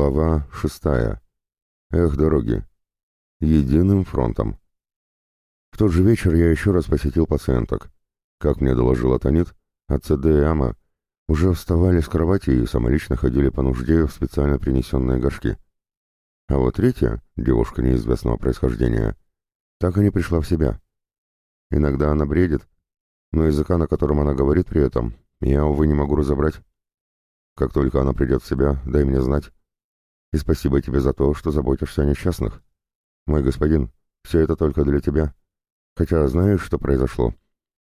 Глава шестая. Эх, дороги. Единым фронтом. В тот же вечер я еще раз посетил пациенток. Как мне доложила Танит, АЦД и Ама уже вставали с кровати и самолично ходили по нужде в специально принесенные горшки. А вот третья, девушка неизвестного происхождения, так и не пришла в себя. Иногда она бредит, но языка, на котором она говорит при этом, я, увы, не могу разобрать. Как только она придет в себя, дай мне знать. И спасибо тебе за то, что заботишься о несчастных. Мой господин, все это только для тебя. Хотя знаешь, что произошло?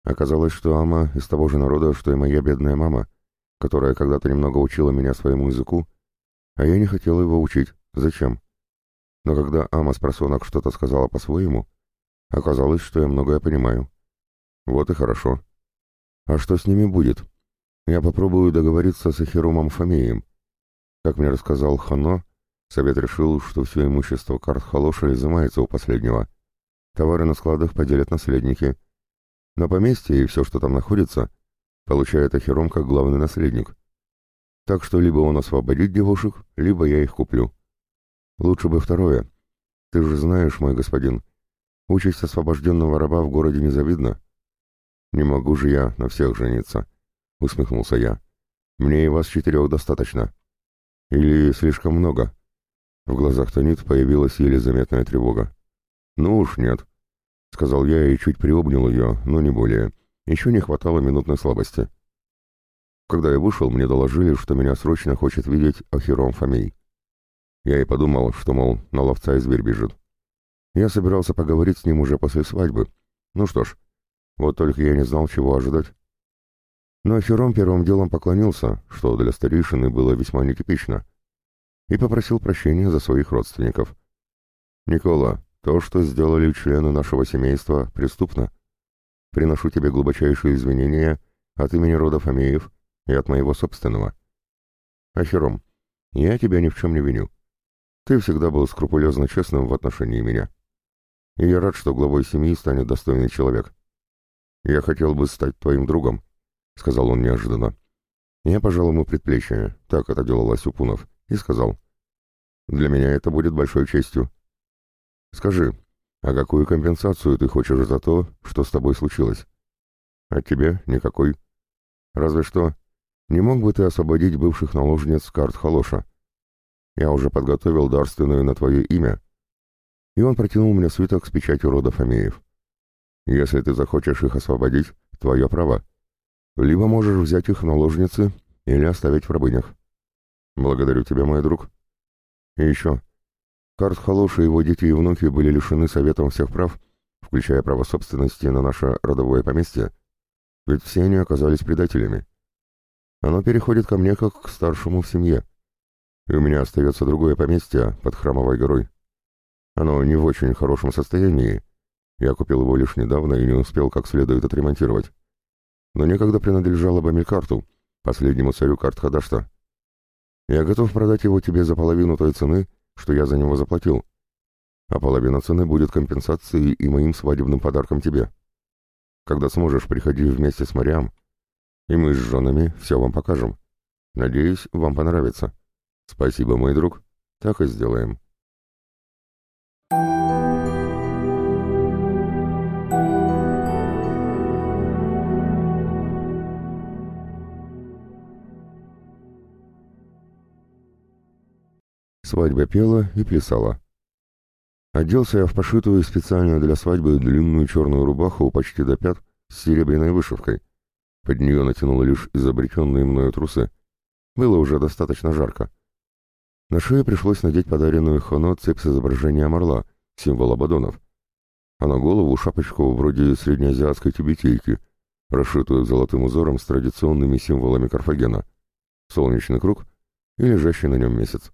Оказалось, что Ама из того же народа, что и моя бедная мама, которая когда-то немного учила меня своему языку, а я не хотел его учить. Зачем? Но когда Ама с просонок что-то сказала по-своему, оказалось, что я многое понимаю. Вот и хорошо. А что с ними будет? Я попробую договориться с Ахирумом Фомеем. Как мне рассказал Хано, совет решил, что все имущество карт Халоша изымается у последнего. Товары на складах поделят наследники. На поместье и все, что там находится, получает Ахиром как главный наследник. Так что либо он освободит девушек, либо я их куплю. Лучше бы второе. Ты же знаешь, мой господин, участь освобожденного раба в городе незавидна. Не могу же я на всех жениться, — усмехнулся я. Мне и вас четырех достаточно. Или слишком много? В глазах Танит появилась еле заметная тревога. Ну уж нет, — сказал я и чуть приобнял ее, но не более. Еще не хватало минутной слабости. Когда я вышел, мне доложили, что меня срочно хочет видеть Ахиром Фомей. Я и подумал, что, мол, на ловца и зверь бежит. Я собирался поговорить с ним уже после свадьбы. Ну что ж, вот только я не знал, чего ожидать. Но Хером первым делом поклонился, что для старейшины было весьма нетипично, и попросил прощения за своих родственников. «Никола, то, что сделали члены нашего семейства, преступно. Приношу тебе глубочайшие извинения от имени рода Фомеев и от моего собственного. Ахером, я тебя ни в чем не виню. Ты всегда был скрупулезно честным в отношении меня. И я рад, что главой семьи станет достойный человек. Я хотел бы стать твоим другом, — сказал он неожиданно. Я пожал ему предплечье, так это делал Асюпунов, и сказал. «Для меня это будет большой честью. Скажи, а какую компенсацию ты хочешь за то, что с тобой случилось? От тебя никакой. Разве что, не мог бы ты освободить бывших наложниц карт Халоша? Я уже подготовил дарственную на твое имя». И он протянул мне свиток с печатью рода Фомеев. «Если ты захочешь их освободить, твое право» либо можешь взять их в наложницы или оставить в рабынях. Благодарю тебя, мой друг. И еще. Карт Халош и его дети и внуки были лишены советом всех прав, включая право собственности на наше родовое поместье, ведь все они оказались предателями. Оно переходит ко мне как к старшему в семье, и у меня остается другое поместье под Храмовой горой. Оно не в очень хорошем состоянии, я купил его лишь недавно и не успел как следует отремонтировать но некогда принадлежало Бамилькарту, последнему царю карт Хадашта. Я готов продать его тебе за половину той цены, что я за него заплатил, а половина цены будет компенсацией и моим свадебным подарком тебе. Когда сможешь, приходи вместе с Мариам, и мы с женами все вам покажем. Надеюсь, вам понравится. Спасибо, мой друг. Так и сделаем. Свадьба пела и плясала. Оделся я в пошитую специально для свадьбы длинную черную рубаху почти до пят с серебряной вышивкой. Под нее натянул лишь изобретенные мною трусы. Было уже достаточно жарко. На шее пришлось надеть подаренную Хоно цепь с изображением орла, символ Абадонов, а на голову шапочку вроде среднеазиатской тюбетейки, расшитую золотым узором с традиционными символами Карфагена, солнечный круг и лежащий на нем месяц.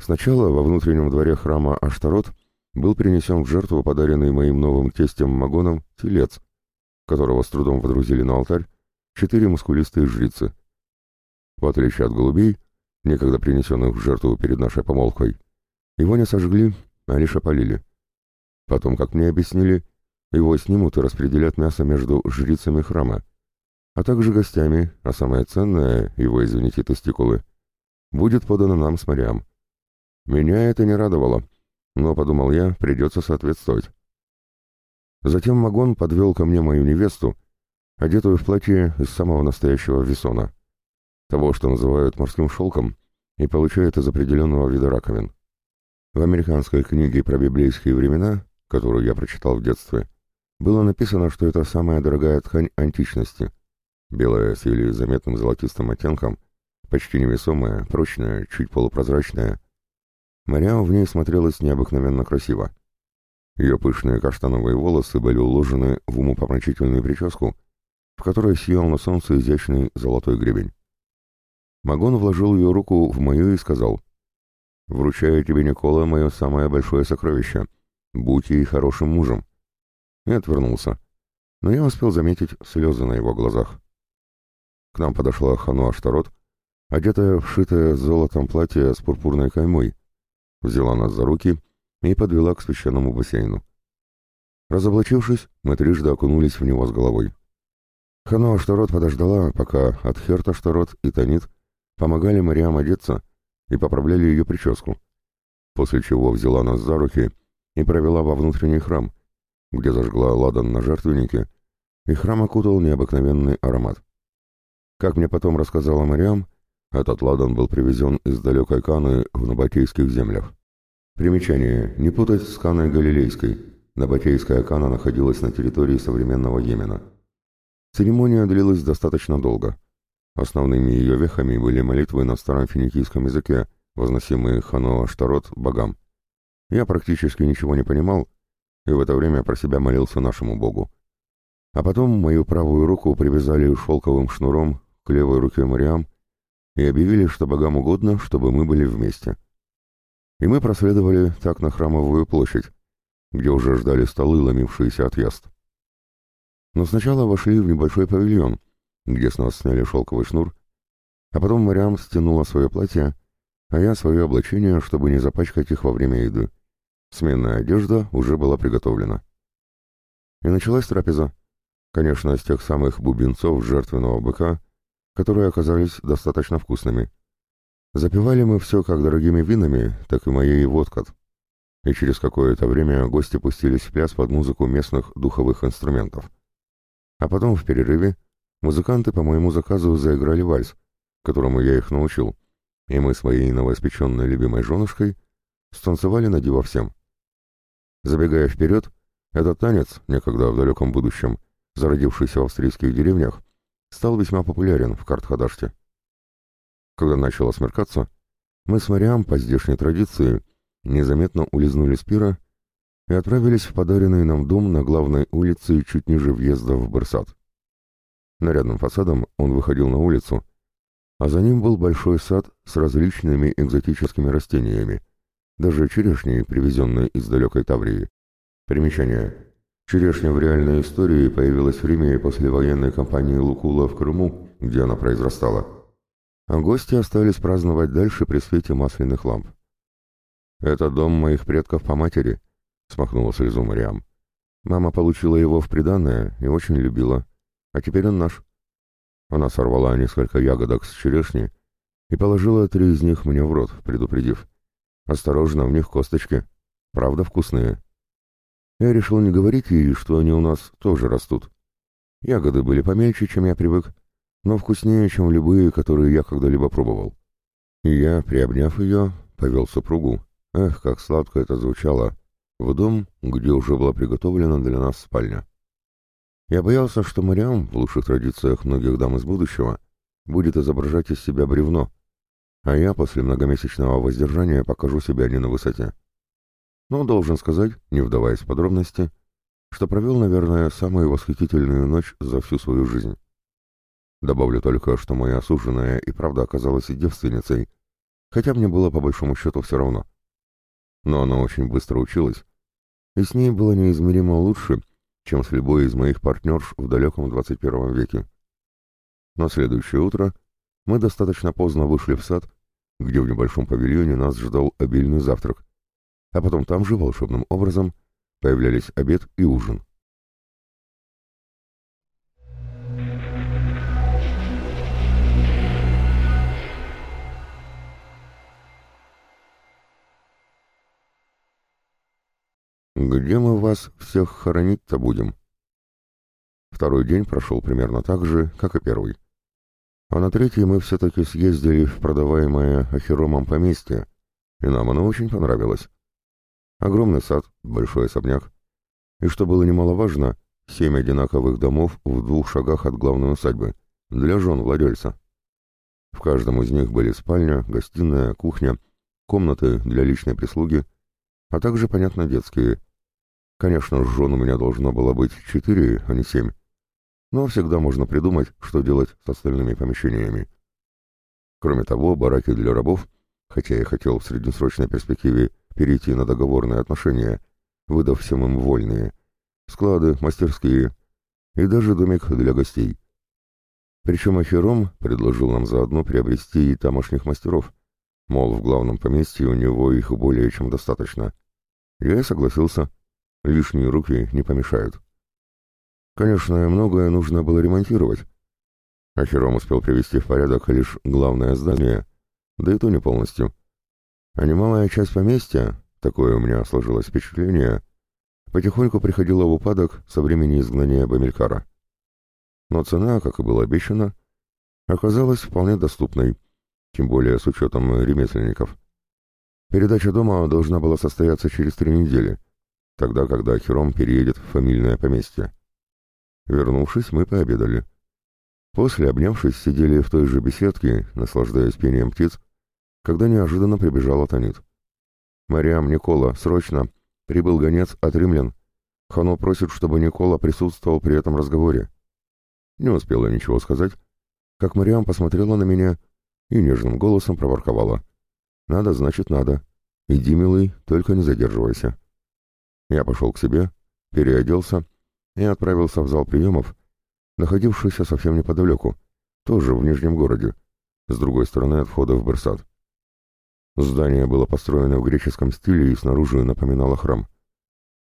Сначала во внутреннем дворе храма Аштарот был принесен в жертву подаренный моим новым тестем Магоном телец, которого с трудом водрузили на алтарь четыре мускулистые жрицы. В отличие от голубей, некогда принесенных в жертву перед нашей помолвкой, его не сожгли, а лишь опалили. Потом, как мне объяснили, его снимут и распределят мясо между жрицами храма, а также гостями, а самое ценное, его, извините, тестикулы, будет подано нам с морям. Меня это не радовало, но, подумал я, придется соответствовать. Затем Магон подвел ко мне мою невесту, одетую в платье из самого настоящего весона, того, что называют морским шелком, и получает из определенного вида раковин. В американской книге про библейские времена, которую я прочитал в детстве, было написано, что это самая дорогая ткань античности, белая с еле заметным золотистым оттенком, почти невесомая, прочная, чуть полупрозрачная. Мариам в ней смотрелась необыкновенно красиво. Ее пышные каштановые волосы были уложены в умопомрачительную прическу, в которой сиял на солнце изящный золотой гребень. Магон вложил ее руку в мою и сказал, «Вручаю тебе, Никола, мое самое большое сокровище. Будь ей хорошим мужем» и отвернулся. Но я успел заметить слезы на его глазах. К нам подошла Хану Аштарот, одетая в шитое золотом платье с пурпурной каймой, взяла нас за руки и подвела к священному бассейну. Разоблачившись, мы трижды окунулись в него с головой. Хану Аштарот подождала, пока Адхерт Аштарот и Танит помогали Мариам одеться и поправляли ее прическу, после чего взяла нас за руки и провела во внутренний храм, где зажгла ладан на жертвеннике, и храм окутал необыкновенный аромат. Как мне потом рассказала Мариам, этот ладан был привезен из далекой Каны в Набатейских землях. Примечание. Не путать с Каной Галилейской. Набатейская Кана находилась на территории современного Йемена. Церемония длилась достаточно долго. Основными ее вехами были молитвы на старом финикийском языке, возносимые Хано Штарот богам. Я практически ничего не понимал, и в это время про себя молился нашему Богу. А потом мою правую руку привязали шелковым шнуром к левой руке Мариам и объявили, что богам угодно, чтобы мы были вместе. И мы проследовали так на Храмовую площадь, где уже ждали столы, ломившиеся от яст. Но сначала вошли в небольшой павильон, где с нас сняли шелковый шнур, а потом Мариам стянула свое платье, а я свое облачение, чтобы не запачкать их во время еды. Сменная одежда уже была приготовлена. И началась трапеза. Конечно, с тех самых бубенцов жертвенного быка, которые оказались достаточно вкусными. Запивали мы все как дорогими винами, так и моей водкой. И через какое-то время гости пустились в пляс под музыку местных духовых инструментов. А потом в перерыве музыканты по моему заказу заиграли вальс, которому я их научил, и мы с моей новоиспеченной любимой женушкой станцевали на диво всем. Забегая вперед, этот танец, некогда в далеком будущем, зародившийся в австрийских деревнях, стал весьма популярен в Картхадаште. Когда начало смеркаться, мы с Мариам по здешней традиции незаметно улизнули с пира и отправились в подаренный нам дом на главной улице чуть ниже въезда в Барсат. Нарядным фасадом он выходил на улицу, а за ним был большой сад с различными экзотическими растениями, даже черешни, привезенные из далекой Таврии. Примечание. Черешня в реальной истории появилась в Риме после военной кампании Лукула в Крыму, где она произрастала. А гости остались праздновать дальше при свете масляных ламп. «Это дом моих предков по матери», — смахнула слезу Мариам. «Мама получила его в приданное и очень любила. А теперь он наш». Она сорвала несколько ягодок с черешни и положила три из них мне в рот, предупредив. Осторожно, в них косточки. Правда вкусные. Я решил не говорить ей, что они у нас тоже растут. Ягоды были помельче, чем я привык, но вкуснее, чем любые, которые я когда-либо пробовал. И я, приобняв ее, повел супругу, эх, как сладко это звучало, в дом, где уже была приготовлена для нас спальня. Я боялся, что Мариам, в лучших традициях многих дам из будущего, будет изображать из себя бревно, а я после многомесячного воздержания покажу себя не на высоте. Но должен сказать, не вдаваясь в подробности, что провел, наверное, самую восхитительную ночь за всю свою жизнь. Добавлю только, что моя осужденная и правда оказалась девственницей, хотя мне было по большому счету все равно. Но она очень быстро училась, и с ней было неизмеримо лучше, чем с любой из моих партнерш в далеком 21 веке. На следующее утро мы достаточно поздно вышли в сад, где в небольшом павильоне нас ждал обильный завтрак, а потом там же волшебным образом появлялись обед и ужин. «Где мы вас всех хоронить-то будем?» Второй день прошел примерно так же, как и первый. А на третий мы все-таки съездили в продаваемое Ахеромом поместье, и нам оно очень понравилось. Огромный сад, большой особняк. И что было немаловажно, семь одинаковых домов в двух шагах от главной усадьбы, для жен владельца. В каждом из них были спальня, гостиная, кухня, комнаты для личной прислуги, а также, понятно, детские. Конечно, жен у меня должно было быть четыре, а не семь. Но всегда можно придумать, что делать с остальными помещениями. Кроме того, бараки для рабов, хотя я хотел в среднесрочной перспективе перейти на договорные отношения, выдав всем им вольные, склады, мастерские и даже домик для гостей. Причем Ахером предложил нам заодно приобрести и тамошних мастеров, мол, в главном поместье у него их более чем достаточно. Я и согласился, лишние руки не помешают. Конечно, многое нужно было ремонтировать. Ахером успел привести в порядок лишь главное здание, да и то не полностью. А немалая часть поместья, такое у меня сложилось впечатление, потихоньку приходила в упадок со времени изгнания Бамилькара. Но цена, как и было обещано, оказалась вполне доступной, тем более с учетом ремесленников. Передача дома должна была состояться через три недели, тогда, когда Хером переедет в фамильное поместье. Вернувшись, мы пообедали. После, обнявшись, сидели в той же беседке, наслаждаясь пением птиц, когда неожиданно прибежала Танит. «Мариам, Никола, срочно! Прибыл гонец от римлян. Хано просит, чтобы Никола присутствовал при этом разговоре». Не успела ничего сказать, как Мариам посмотрела на меня и нежным голосом проворковала. «Надо, значит, надо. Иди, милый, только не задерживайся». Я пошел к себе, переоделся и отправился в зал приемов, находившийся совсем неподалеку, тоже в Нижнем городе, с другой стороны от входа в Берсад. Здание было построено в греческом стиле и снаружи напоминало храм.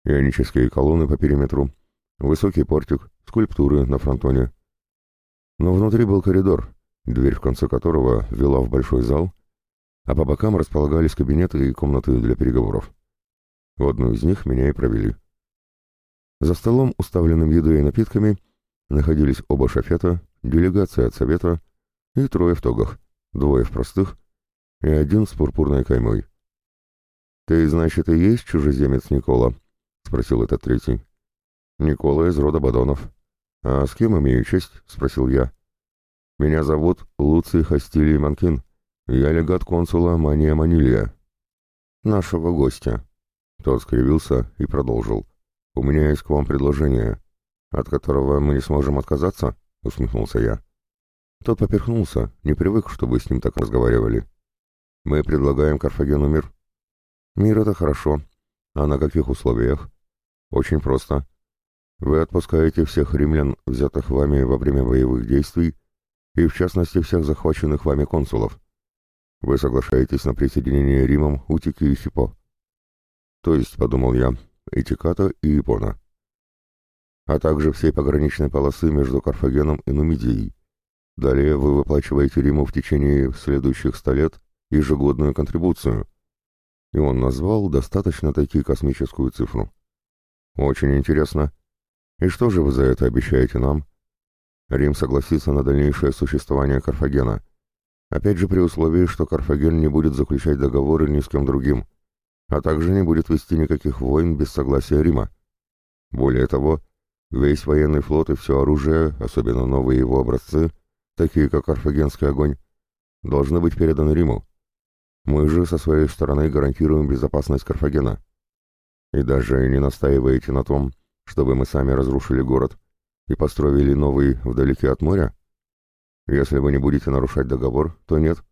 Ионические колонны по периметру, высокий портик, скульптуры на фронтоне. Но внутри был коридор, дверь в конце которого вела в большой зал, а по бокам располагались кабинеты и комнаты для переговоров. В одну из них меня и провели. За столом, уставленным едой и напитками, находились оба шафета, делегация от совета и трое в тогах, двое в простых и один с пурпурной каймой. «Ты, значит, и есть чужеземец Никола?» — спросил этот третий. «Никола из рода Бадонов». «А с кем имею честь?» — спросил я. «Меня зовут Луций Хастилий Манкин. Я легат консула Мания Манилия». «Нашего гостя». Тот скривился и продолжил. «У меня есть к вам предложение, от которого мы не сможем отказаться?» — усмехнулся я. Тот поперхнулся, не привык, чтобы с ним так разговаривали. «Мы предлагаем Карфагену мир». «Мир — это хорошо. А на каких условиях?» «Очень просто. Вы отпускаете всех римлян, взятых вами во время боевых действий, и в частности всех захваченных вами консулов. Вы соглашаетесь на присоединение Римом Утики и Хипо. То есть, подумал я, Этиката и Ипона, а также всей пограничной полосы между Карфагеном и Нумидией. Далее вы выплачиваете Риму в течение следующих ста лет ежегодную контрибуцию. И он назвал достаточно-таки космическую цифру. Очень интересно. И что же вы за это обещаете нам? Рим согласится на дальнейшее существование Карфагена. Опять же при условии, что Карфаген не будет заключать договоры ни с кем другим а также не будет вести никаких войн без согласия Рима. Более того, весь военный флот и все оружие, особенно новые его образцы, такие как Карфагенский огонь, должны быть переданы Риму. Мы же со своей стороны гарантируем безопасность Карфагена. И даже не настаиваете на том, чтобы мы сами разрушили город и построили новый вдалеке от моря? Если вы не будете нарушать договор, то нет.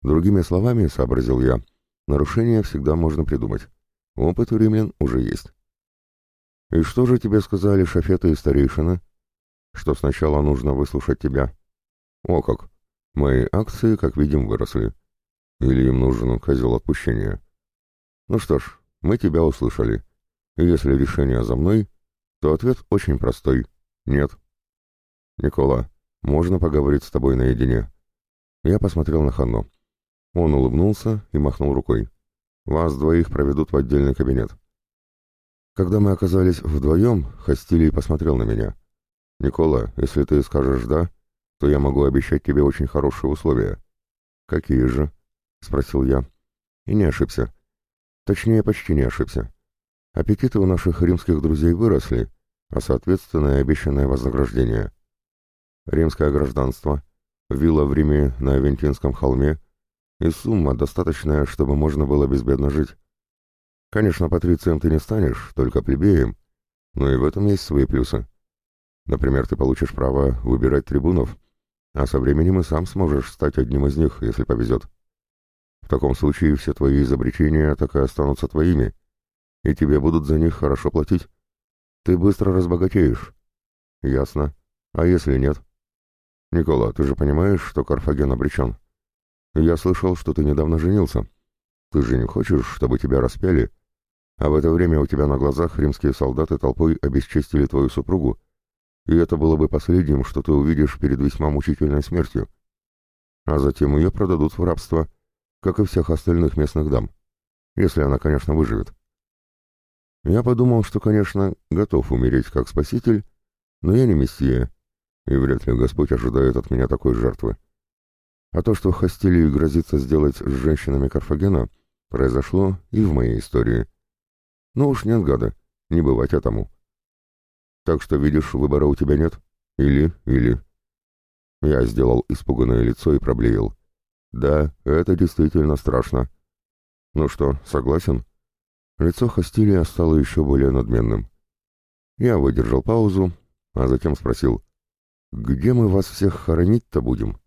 Другими словами, сообразил я, — Нарушения всегда можно придумать. Опыт у римлян уже есть. «И что же тебе сказали шафеты и старейшины?» «Что сначала нужно выслушать тебя». «О как! Мои акции, как видим, выросли. Или им нужен козел отпущения?» «Ну что ж, мы тебя услышали. если решение за мной, то ответ очень простой. Нет». «Никола, можно поговорить с тобой наедине?» Я посмотрел на Ханно. Он улыбнулся и махнул рукой. «Вас двоих проведут в отдельный кабинет». Когда мы оказались вдвоем, Хастилий посмотрел на меня. «Никола, если ты скажешь «да», то я могу обещать тебе очень хорошие условия». «Какие же?» — спросил я. И не ошибся. Точнее, почти не ошибся. Аппетиты у наших римских друзей выросли, а соответственно и обещанное вознаграждение. Римское гражданство, вилла в Риме на Авентинском холме и сумма, достаточная, чтобы можно было безбедно жить. Конечно, патрицием ты не станешь, только плебеем, но и в этом есть свои плюсы. Например, ты получишь право выбирать трибунов, а со временем и сам сможешь стать одним из них, если повезет. В таком случае все твои изобретения так и останутся твоими, и тебе будут за них хорошо платить. Ты быстро разбогатеешь. Ясно. А если нет? Никола, ты же понимаешь, что Карфаген обречен? Я слышал, что ты недавно женился. Ты же не хочешь, чтобы тебя распяли, а в это время у тебя на глазах римские солдаты толпой обесчестили твою супругу, и это было бы последним, что ты увидишь перед весьма мучительной смертью. А затем ее продадут в рабство, как и всех остальных местных дам, если она, конечно, выживет. Я подумал, что, конечно, готов умереть как спаситель, но я не мессия, и вряд ли Господь ожидает от меня такой жертвы. А то, что Хастилии грозится сделать с женщинами Карфагена, произошло и в моей истории — ну уж нет, гада, не бывать этому. Так что, видишь, выбора у тебя нет. Или, или... Я сделал испуганное лицо и проблеял. Да, это действительно страшно. Ну что, согласен? Лицо Хастилия стало еще более надменным. Я выдержал паузу, а затем спросил, «Где мы вас всех хоронить-то будем?»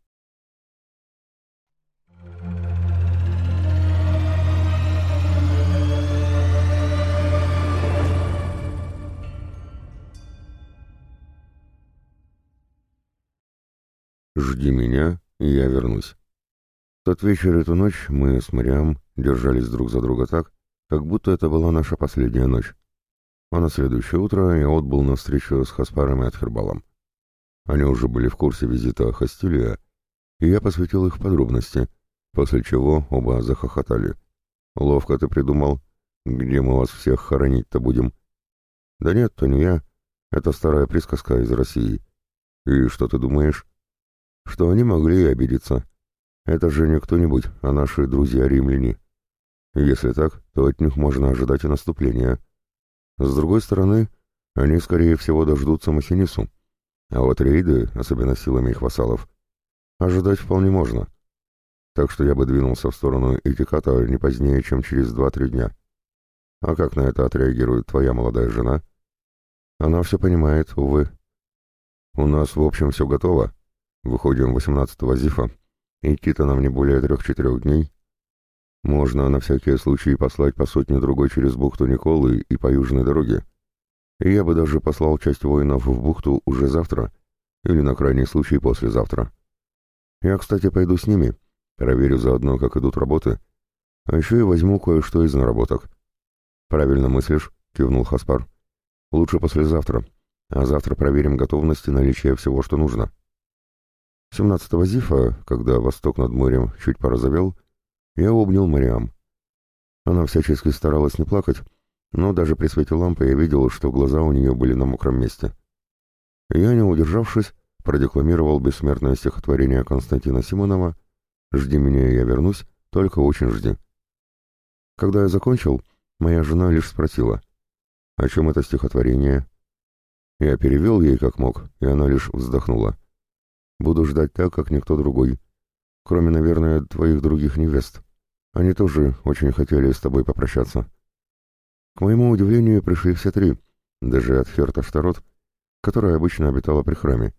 «Жди меня, и я вернусь». Тот вечер и ту ночь мы с Мариам держались друг за друга так, как будто это была наша последняя ночь. А на следующее утро я отбыл на встречу с Хаспаром и Атхербалом. Они уже были в курсе визита Хастилия, и я посвятил их подробности, после чего оба захохотали. «Ловко ты придумал. Где мы вас всех хоронить-то будем?» «Да нет, то не я. Это старая присказка из России. И что ты думаешь?» что они могли обидеться. Это же не кто-нибудь, а наши друзья-римляне. Если так, то от них можно ожидать и наступления. С другой стороны, они, скорее всего, дождутся Массинису. А вот рейды, особенно силами их вассалов, ожидать вполне можно. Так что я бы двинулся в сторону Этиката не позднее, чем через два-три дня. А как на это отреагирует твоя молодая жена? Она все понимает, увы. У нас, в общем, все готово, Выходим 18-го Зифа. Идти-то нам не более трех-четырех дней. Можно на всякий случай послать по сотне другой через бухту Николы и по южной дороге. И я бы даже послал часть воинов в бухту уже завтра, или на крайний случай послезавтра. Я, кстати, пойду с ними, проверю заодно, как идут работы, а еще и возьму кое-что из наработок. «Правильно мыслишь», — кивнул Хаспар. «Лучше послезавтра, а завтра проверим готовность и наличие всего, что нужно». 17-го Зифа, когда восток над морем чуть порозовел, я обнял Мариам. Она всячески старалась не плакать, но даже при свете лампы я видел, что глаза у нее были на мокром месте. Я, не удержавшись, продекламировал бессмертное стихотворение Константина Симонова «Жди меня, я вернусь, только очень жди». Когда я закончил, моя жена лишь спросила, о чем это стихотворение. Я перевел ей как мог, и она лишь вздохнула. Буду ждать так, как никто другой. Кроме, наверное, твоих других невест. Они тоже очень хотели с тобой попрощаться. К моему удивлению, пришли все три, даже от Херта Штарот, которая обычно обитала при храме,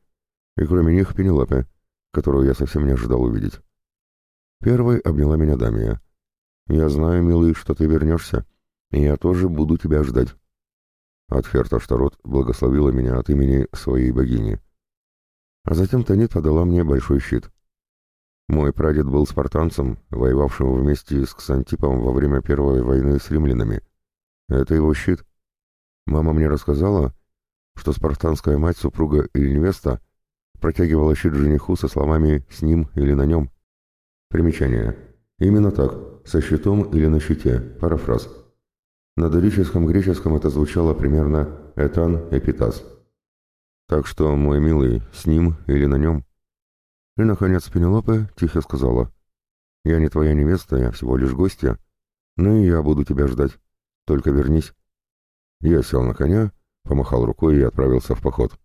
и кроме них Пенелопе, которую я совсем не ожидал увидеть. Первой обняла меня Дамия. «Я знаю, милый, что ты вернешься, и я тоже буду тебя ждать». Атхерта Штарот благословила меня от имени своей богини — а затем Танит подала мне большой щит. Мой прадед был спартанцем, воевавшим вместе с Ксантипом во время Первой войны с римлянами. Это его щит. Мама мне рассказала, что спартанская мать, супруга или невеста протягивала щит жениху со словами «с ним» или «на нем». Примечание. Именно так, со щитом или на щите, парафраз. На дорическом греческом это звучало примерно «этан эпитас». Так что, мой милый, с ним или на нем. И, наконец, Пенелопе тихо сказала, «Я не твоя невеста, я всего лишь гостья, но и я буду тебя ждать. Только вернись». Я сел на коня, помахал рукой и отправился в поход.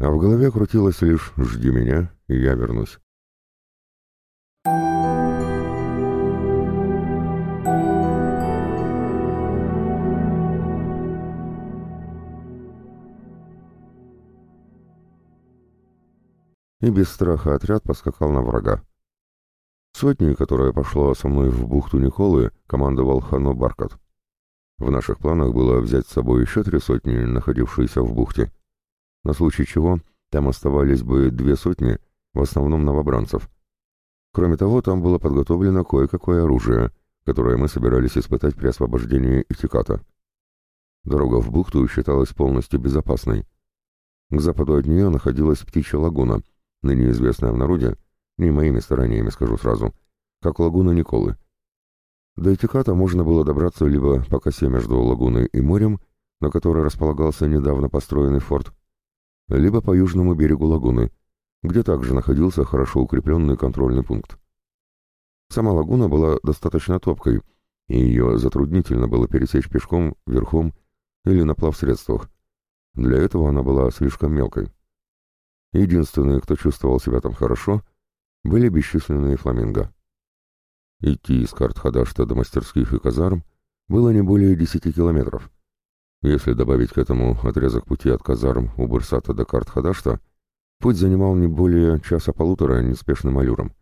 А в голове крутилось лишь «Жди меня, и я вернусь». И без страха отряд поскакал на врага. Сотней, которая пошла со мной в бухту Николы, командовал Хано Баркат. В наших планах было взять с собой еще три сотни, находившиеся в бухте, на случай чего там оставались бы две сотни, в основном новобранцев. Кроме того, там было подготовлено кое-какое оружие, которое мы собирались испытать при освобождении Итиката. Дорога в бухту считалась полностью безопасной. К западу от нее находилась птичья лагуна — ныне известная в народе, не моими стараниями скажу сразу, как лагуна Николы. До Этиката можно было добраться либо по косе между лагуной и морем, на которой располагался недавно построенный форт, либо по южному берегу лагуны, где также находился хорошо укрепленный контрольный пункт. Сама лагуна была достаточно топкой, и ее затруднительно было пересечь пешком, верхом или на плавсредствах. Для этого она была слишком мелкой. Единственные, кто чувствовал себя там хорошо, были бесчисленные фламинго. Идти из Карт-Хадашта до мастерских и казарм было не более десяти километров. Если добавить к этому отрезок пути от казарм у Бурсата до Карт-Хадашта, путь занимал не более часа-полутора неспешным аллюром.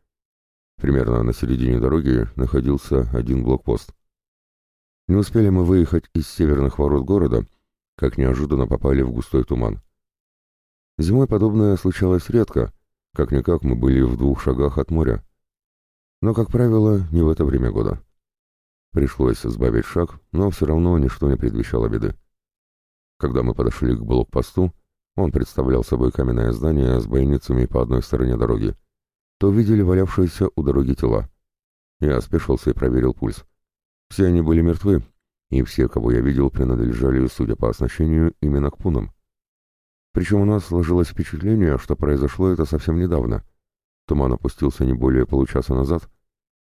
Примерно на середине дороги находился один блокпост. Не успели мы выехать из северных ворот города, как неожиданно попали в густой туман. Зимой подобное случалось редко, как-никак мы были в двух шагах от моря. Но, как правило, не в это время года. Пришлось сбавить шаг, но все равно ничто не предвещало беды. Когда мы подошли к блокпосту, он представлял собой каменное здание с бойницами по одной стороне дороги, то видели валявшиеся у дороги тела. Я спешился и проверил пульс. Все они были мертвы, и все, кого я видел, принадлежали, судя по оснащению, именно к пунам. Причем у нас сложилось впечатление, что произошло это совсем недавно. Туман опустился не более получаса назад,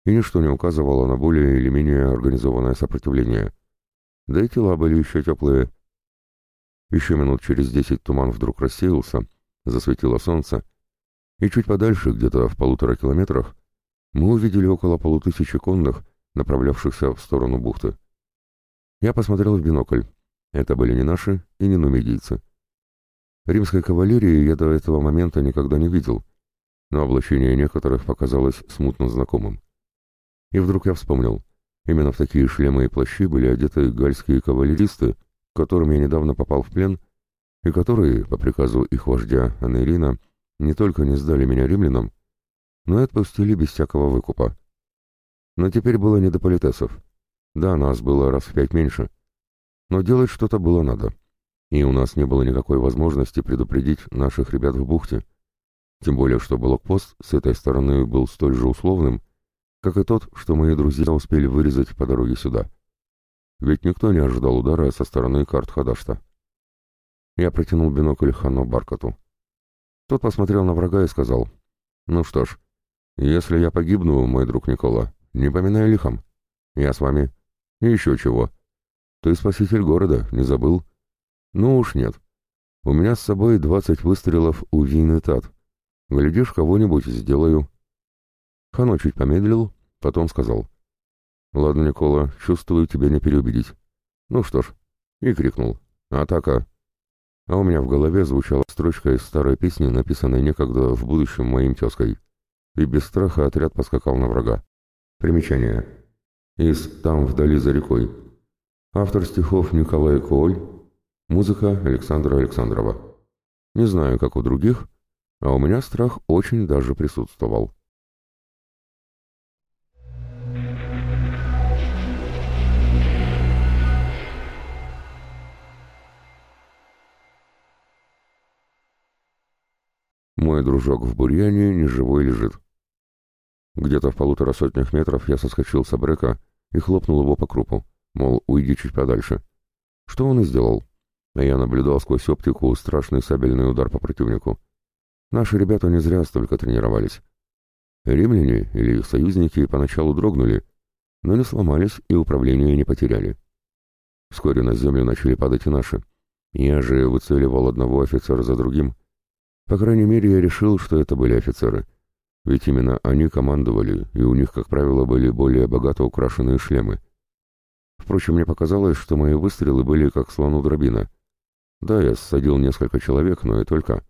и ничто не указывало на более или менее организованное сопротивление. Да и тела были еще теплые. Еще минут через десять туман вдруг рассеялся, засветило солнце, и чуть подальше, где-то в полутора километрах, мы увидели около полутысячи конных, направлявшихся в сторону бухты. Я посмотрел в бинокль. Это были не наши и не нумидийцы. Римской кавалерии я до этого момента никогда не видел, но облачение некоторых показалось смутно знакомым. И вдруг я вспомнил, именно в такие шлемы и плащи были одеты гальские кавалеристы, которым я недавно попал в плен, и которые, по приказу их вождя Анерина, не только не сдали меня римлянам, но и отпустили без всякого выкупа. Но теперь было не до политесов. Да, нас было раз в пять меньше. Но делать что-то было надо и у нас не было никакой возможности предупредить наших ребят в бухте. Тем более, что блокпост с этой стороны был столь же условным, как и тот, что мои друзья успели вырезать по дороге сюда. Ведь никто не ожидал удара со стороны карт Хадашта. Я протянул бинокль Хано Баркату. Тот посмотрел на врага и сказал, «Ну что ж, если я погибну, мой друг Никола, не поминай лихом. Я с вами. И еще чего. Ты спаситель города, не забыл?» Ну уж нет. У меня с собой двадцать выстрелов у Вины Тат. Глядишь, кого-нибудь сделаю. Хано чуть помедлил, потом сказал. Ладно, Никола, чувствую, тебя не переубедить. Ну что ж, и крикнул. Атака. А у меня в голове звучала строчка из старой песни, написанной некогда в будущем моим тезкой. И без страха отряд поскакал на врага. Примечание. Из «Там вдали за рекой». Автор стихов Николай Кооль, Музыка Александра Александрова. Не знаю, как у других, а у меня страх очень даже присутствовал. Мой дружок в бурьяне неживой лежит. Где-то в полутора сотнях метров я соскочил с обрека и хлопнул его по крупу. мол, уйди чуть подальше. Что он и сделал. А я наблюдал сквозь оптику страшный сабельный удар по противнику. Наши ребята не зря столько тренировались. Римляне или их союзники поначалу дрогнули, но не сломались и управление не потеряли. Вскоре на землю начали падать и наши. Я же выцеливал одного офицера за другим. По крайней мере, я решил, что это были офицеры. Ведь именно они командовали, и у них, как правило, были более богато украшенные шлемы. Впрочем, мне показалось, что мои выстрелы были как слону дробина. Да, я ссадил несколько человек, но и только.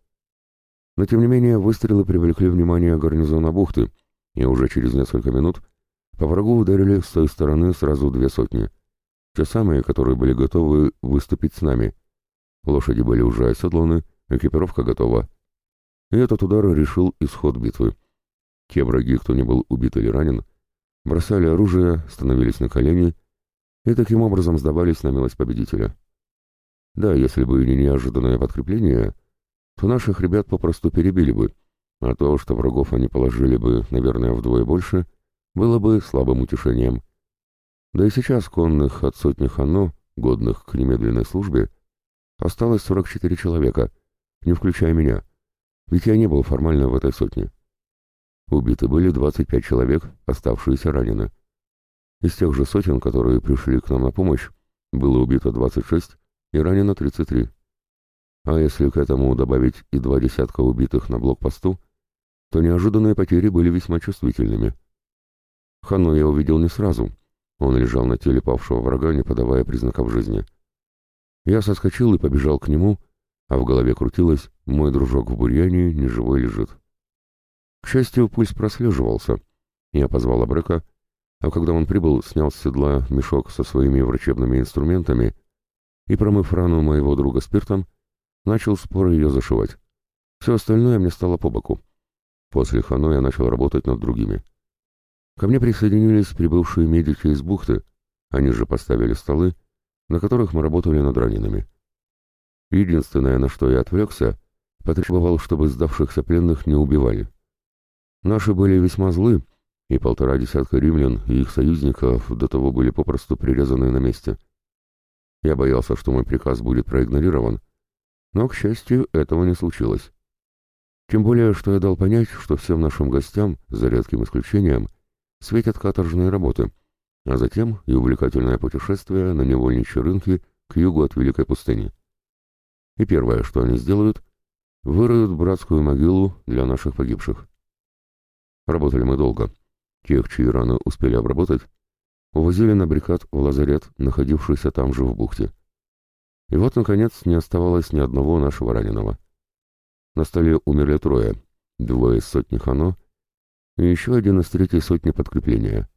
Но тем не менее, выстрелы привлекли внимание гарнизона бухты, и уже через несколько минут по врагу ударили с той стороны сразу две сотни. Те самые, которые были готовы выступить с нами. Лошади были уже оседланы, экипировка готова. И этот удар решил исход битвы. Те враги, кто не был убит или ранен, бросали оружие, становились на колени и таким образом сдавались на милость победителя. Да, если бы не неожиданное подкрепление, то наших ребят попросту перебили бы, а то, что врагов они положили бы, наверное, вдвое больше, было бы слабым утешением. Да и сейчас конных от сотни ханно, годных к немедленной службе, осталось 44 человека, не включая меня, ведь я не был формально в этой сотне. Убиты были 25 человек, оставшиеся ранены. Из тех же сотен, которые пришли к нам на помощь, было убито 26 и ранено 33. А если к этому добавить и два десятка убитых на блокпосту, то неожиданные потери были весьма чувствительными. Хану я увидел не сразу. Он лежал на теле павшего врага, не подавая признаков жизни. Я соскочил и побежал к нему, а в голове крутилось «Мой дружок в бурьяне неживой лежит». К счастью, пульс прослеживался. Я позвал Абрека, а когда он прибыл, снял с седла мешок со своими врачебными инструментами и, промыв рану моего друга спиртом, начал споро ее зашивать. Все остальное мне стало по боку. После Хано я начал работать над другими. Ко мне присоединились прибывшие медики из бухты, они же поставили столы, на которых мы работали над ранеными. Единственное, на что я отвлекся, потребовал, чтобы сдавшихся пленных не убивали. Наши были весьма злы, и полтора десятка римлян и их союзников до того были попросту прирезаны на месте. Я боялся, что мой приказ будет проигнорирован, но, к счастью, этого не случилось. Тем более, что я дал понять, что всем нашим гостям, за редким исключением, светят каторжные работы, а затем и увлекательное путешествие на невольничьи рынки к югу от Великой пустыни. И первое, что они сделают, выроют братскую могилу для наших погибших. Работали мы долго. Тех, чьи раны успели обработать, увозили на брикад в лазарет, находившийся там же в бухте. И вот, наконец, не оставалось ни одного нашего раненого. На столе умерли трое, двое из сотни хано и еще один из третьей сотни подкрепления.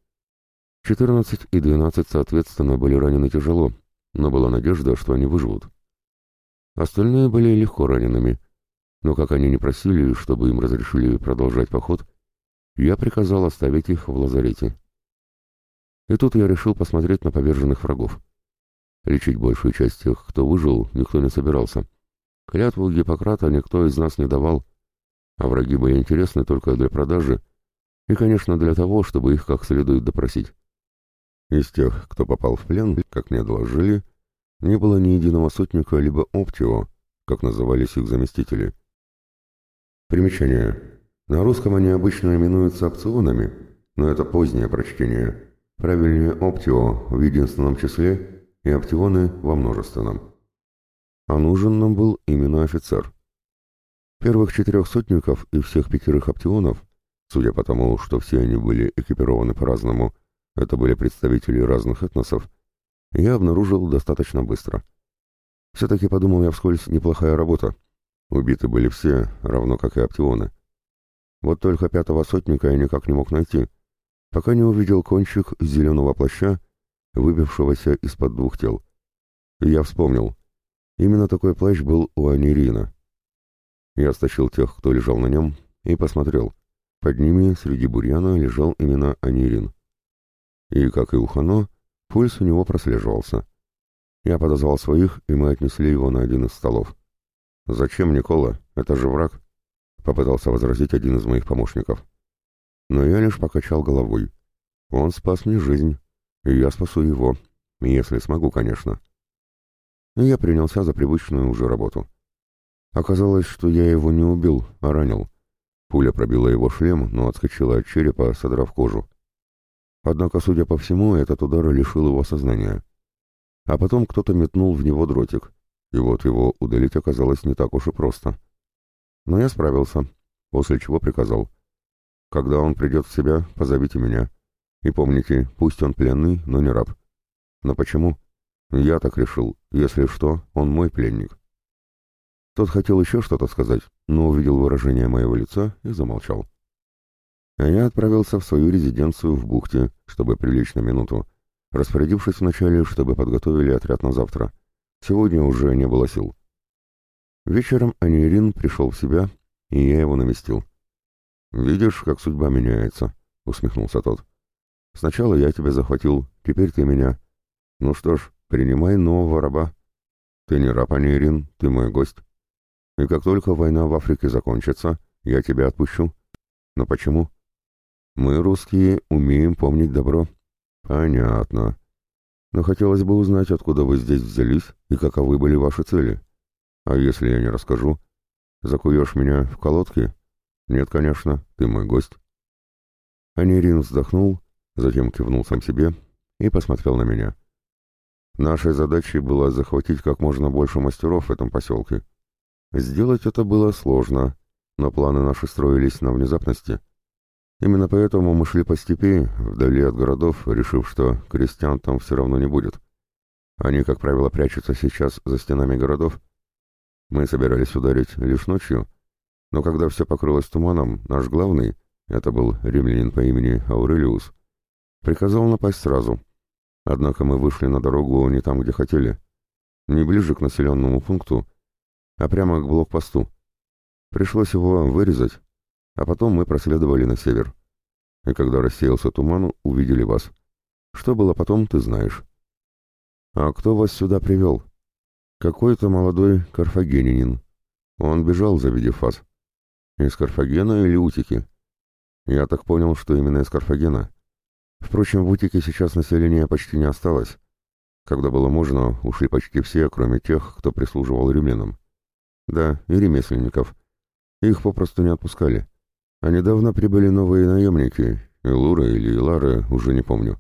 Четырнадцать и двенадцать, соответственно, были ранены тяжело, но была надежда, что они выживут. Остальные были легко ранеными, но как они не просили, чтобы им разрешили продолжать поход, я приказал оставить их в лазарете. И тут я решил посмотреть на поверженных врагов. Лечить большую часть тех, кто выжил, никто не собирался. Клятву Гиппократа никто из нас не давал, а враги были интересны только для продажи и, конечно, для того, чтобы их как следует допросить. Из тех, кто попал в плен, как мне доложили, не было ни единого сотника либо оптио, как назывались их заместители. Примечание. На русском они обычно именуются опционами, но это позднее прочтение. Правильнее оптио в единственном числе и оптионы во множественном. А нужен нам был именно офицер. Первых четырех сотников и всех пятерых оптионов, судя по тому, что все они были экипированы по-разному, это были представители разных этносов, я обнаружил достаточно быстро. Все-таки, подумал я вскользь, неплохая работа. Убиты были все, равно как и оптионы. Вот только пятого сотника я никак не мог найти, пока не увидел кончик зеленого плаща, выбившегося из-под двух тел. Я вспомнил. Именно такой плащ был у Анирина. Я стащил тех, кто лежал на нем, и посмотрел. Под ними, среди бурьяна, лежал именно Анирин. И, как и у Хано, пульс у него прослеживался. Я подозвал своих, и мы отнесли его на один из столов. «Зачем, Никола? Это же враг!» попытался возразить один из моих помощников. Но я лишь покачал головой. Он спас мне жизнь, и я спасу его, Если смогу, конечно. Я принялся за привычную уже работу. Оказалось, что я его не убил, а ранил. Пуля пробила его шлем, но отскочила от черепа, содрав кожу. Однако, судя по всему, этот удар лишил его сознания. А потом кто-то метнул в него дротик, и вот его удалить оказалось не так уж и просто. Но я справился, после чего приказал. «Когда он придет в себя, позовите меня. И помните, пусть он пленный, но не раб. Но почему? Я так решил. Если что, он мой пленник». Тот хотел еще что-то сказать, но увидел выражение моего лица и замолчал. А я отправился в свою резиденцию в бухте, чтобы прилечь на минуту, распорядившись вначале, чтобы подготовили отряд на завтра. Сегодня уже не было сил. Вечером Анирин пришел в себя, и я его навестил. «Видишь, как судьба меняется», — усмехнулся тот. «Сначала я тебя захватил, теперь ты меня. Ну что ж, принимай нового раба. Ты не раб, Анирин, ты мой гость. И как только война в Африке закончится, я тебя отпущу. Но почему? Мы, русские, умеем помнить добро. Понятно. Но хотелось бы узнать, откуда вы здесь взялись и каковы были ваши цели. А если я не расскажу? Закуешь меня в колодке? Нет, конечно, ты мой гость. Анирин вздохнул, затем кивнул сам себе и посмотрел на меня. Нашей задачей было захватить как можно больше мастеров в этом поселке. Сделать это было сложно, но планы наши строились на внезапности. Именно поэтому мы шли по степи, вдали от городов, решив, что крестьян там все равно не будет. Они, как правило, прячутся сейчас за стенами городов. Мы собирались ударить лишь ночью, но когда все покрылось туманом, наш главный, это был римлянин по имени Аурелиус, приказал напасть сразу. Однако мы вышли на дорогу не там, где хотели. Не ближе к населенному пункту, а прямо к блокпосту. Пришлось его вырезать, а потом мы проследовали на север. И когда рассеялся туман, увидели вас. Что было потом, ты знаешь. А кто вас сюда привел? Какой-то молодой карфагенинин. Он бежал, завидев вас. Из Карфагена или Утики? Я так понял, что именно из Карфагена. Впрочем, в Утике сейчас населения почти не осталось. Когда было можно, ушли почти все, кроме тех, кто прислуживал римлянам. Да, и ремесленников. Их попросту не отпускали. А недавно прибыли новые наемники, Элуры или Илары, уже не помню.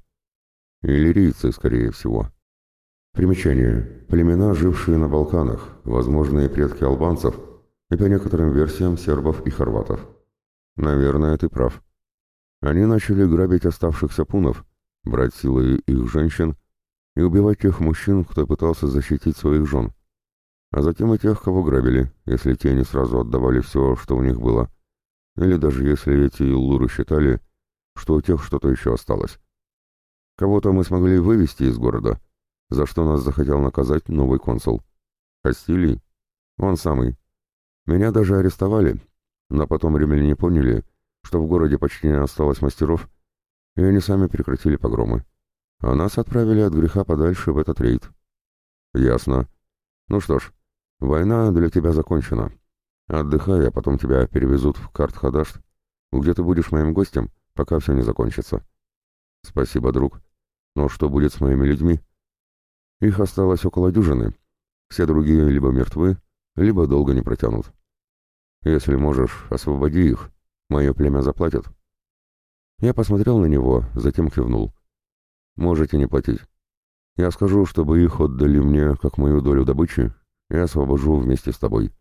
Иллирийцы, скорее всего. Примечание. Племена, жившие на Балканах, возможные предки албанцев и по некоторым версиям сербов и хорватов. Наверное, ты прав. Они начали грабить оставшихся пунов, брать силой их женщин и убивать тех мужчин, кто пытался защитить своих жен а затем и тех, кого грабили, если те не сразу отдавали все, что у них было, или даже если эти луры считали, что у тех что-то еще осталось. Кого-то мы смогли вывести из города, за что нас захотел наказать новый консул. Кастилий? Он самый. Меня даже арестовали, но потом римляне поняли, что в городе почти не осталось мастеров, и они сами прекратили погромы. А нас отправили от греха подальше в этот рейд. Ясно. Ну что ж, Война для тебя закончена. Отдыхай, а потом тебя перевезут в Карт-Хадашт, где ты будешь моим гостем, пока все не закончится. Спасибо, друг. Но что будет с моими людьми? Их осталось около дюжины. Все другие либо мертвы, либо долго не протянут. Если можешь, освободи их. Мое племя заплатит. Я посмотрел на него, затем кивнул. Можете не платить. Я скажу, чтобы их отдали мне как мою долю добычи, и освобожу вместе с тобой».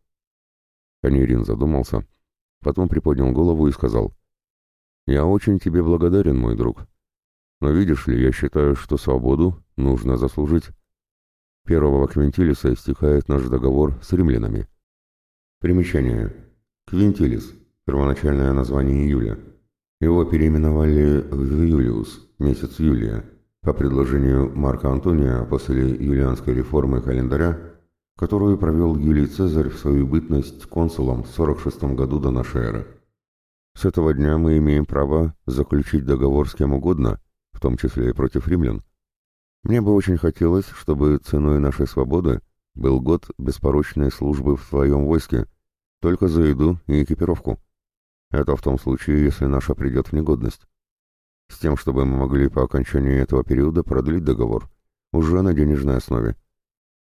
Канирин задумался, потом приподнял голову и сказал, «Я очень тебе благодарен, мой друг. Но видишь ли, я считаю, что свободу нужно заслужить. Первого Квинтилиса истекает наш договор с римлянами». Примечание. Квинтилис. Первоначальное название июля. Его переименовали в Юлиус, месяц Юлия, по предложению Марка Антония после юлианской реформы календаря которую провел Юлий Цезарь в свою бытность консулом в 46 году до нашей эры. С этого дня мы имеем право заключить договор с кем угодно, в том числе и против римлян. Мне бы очень хотелось, чтобы ценой нашей свободы был год беспорочной службы в твоем войске, только за еду и экипировку. Это в том случае, если наша придет в негодность. С тем, чтобы мы могли по окончании этого периода продлить договор, уже на денежной основе.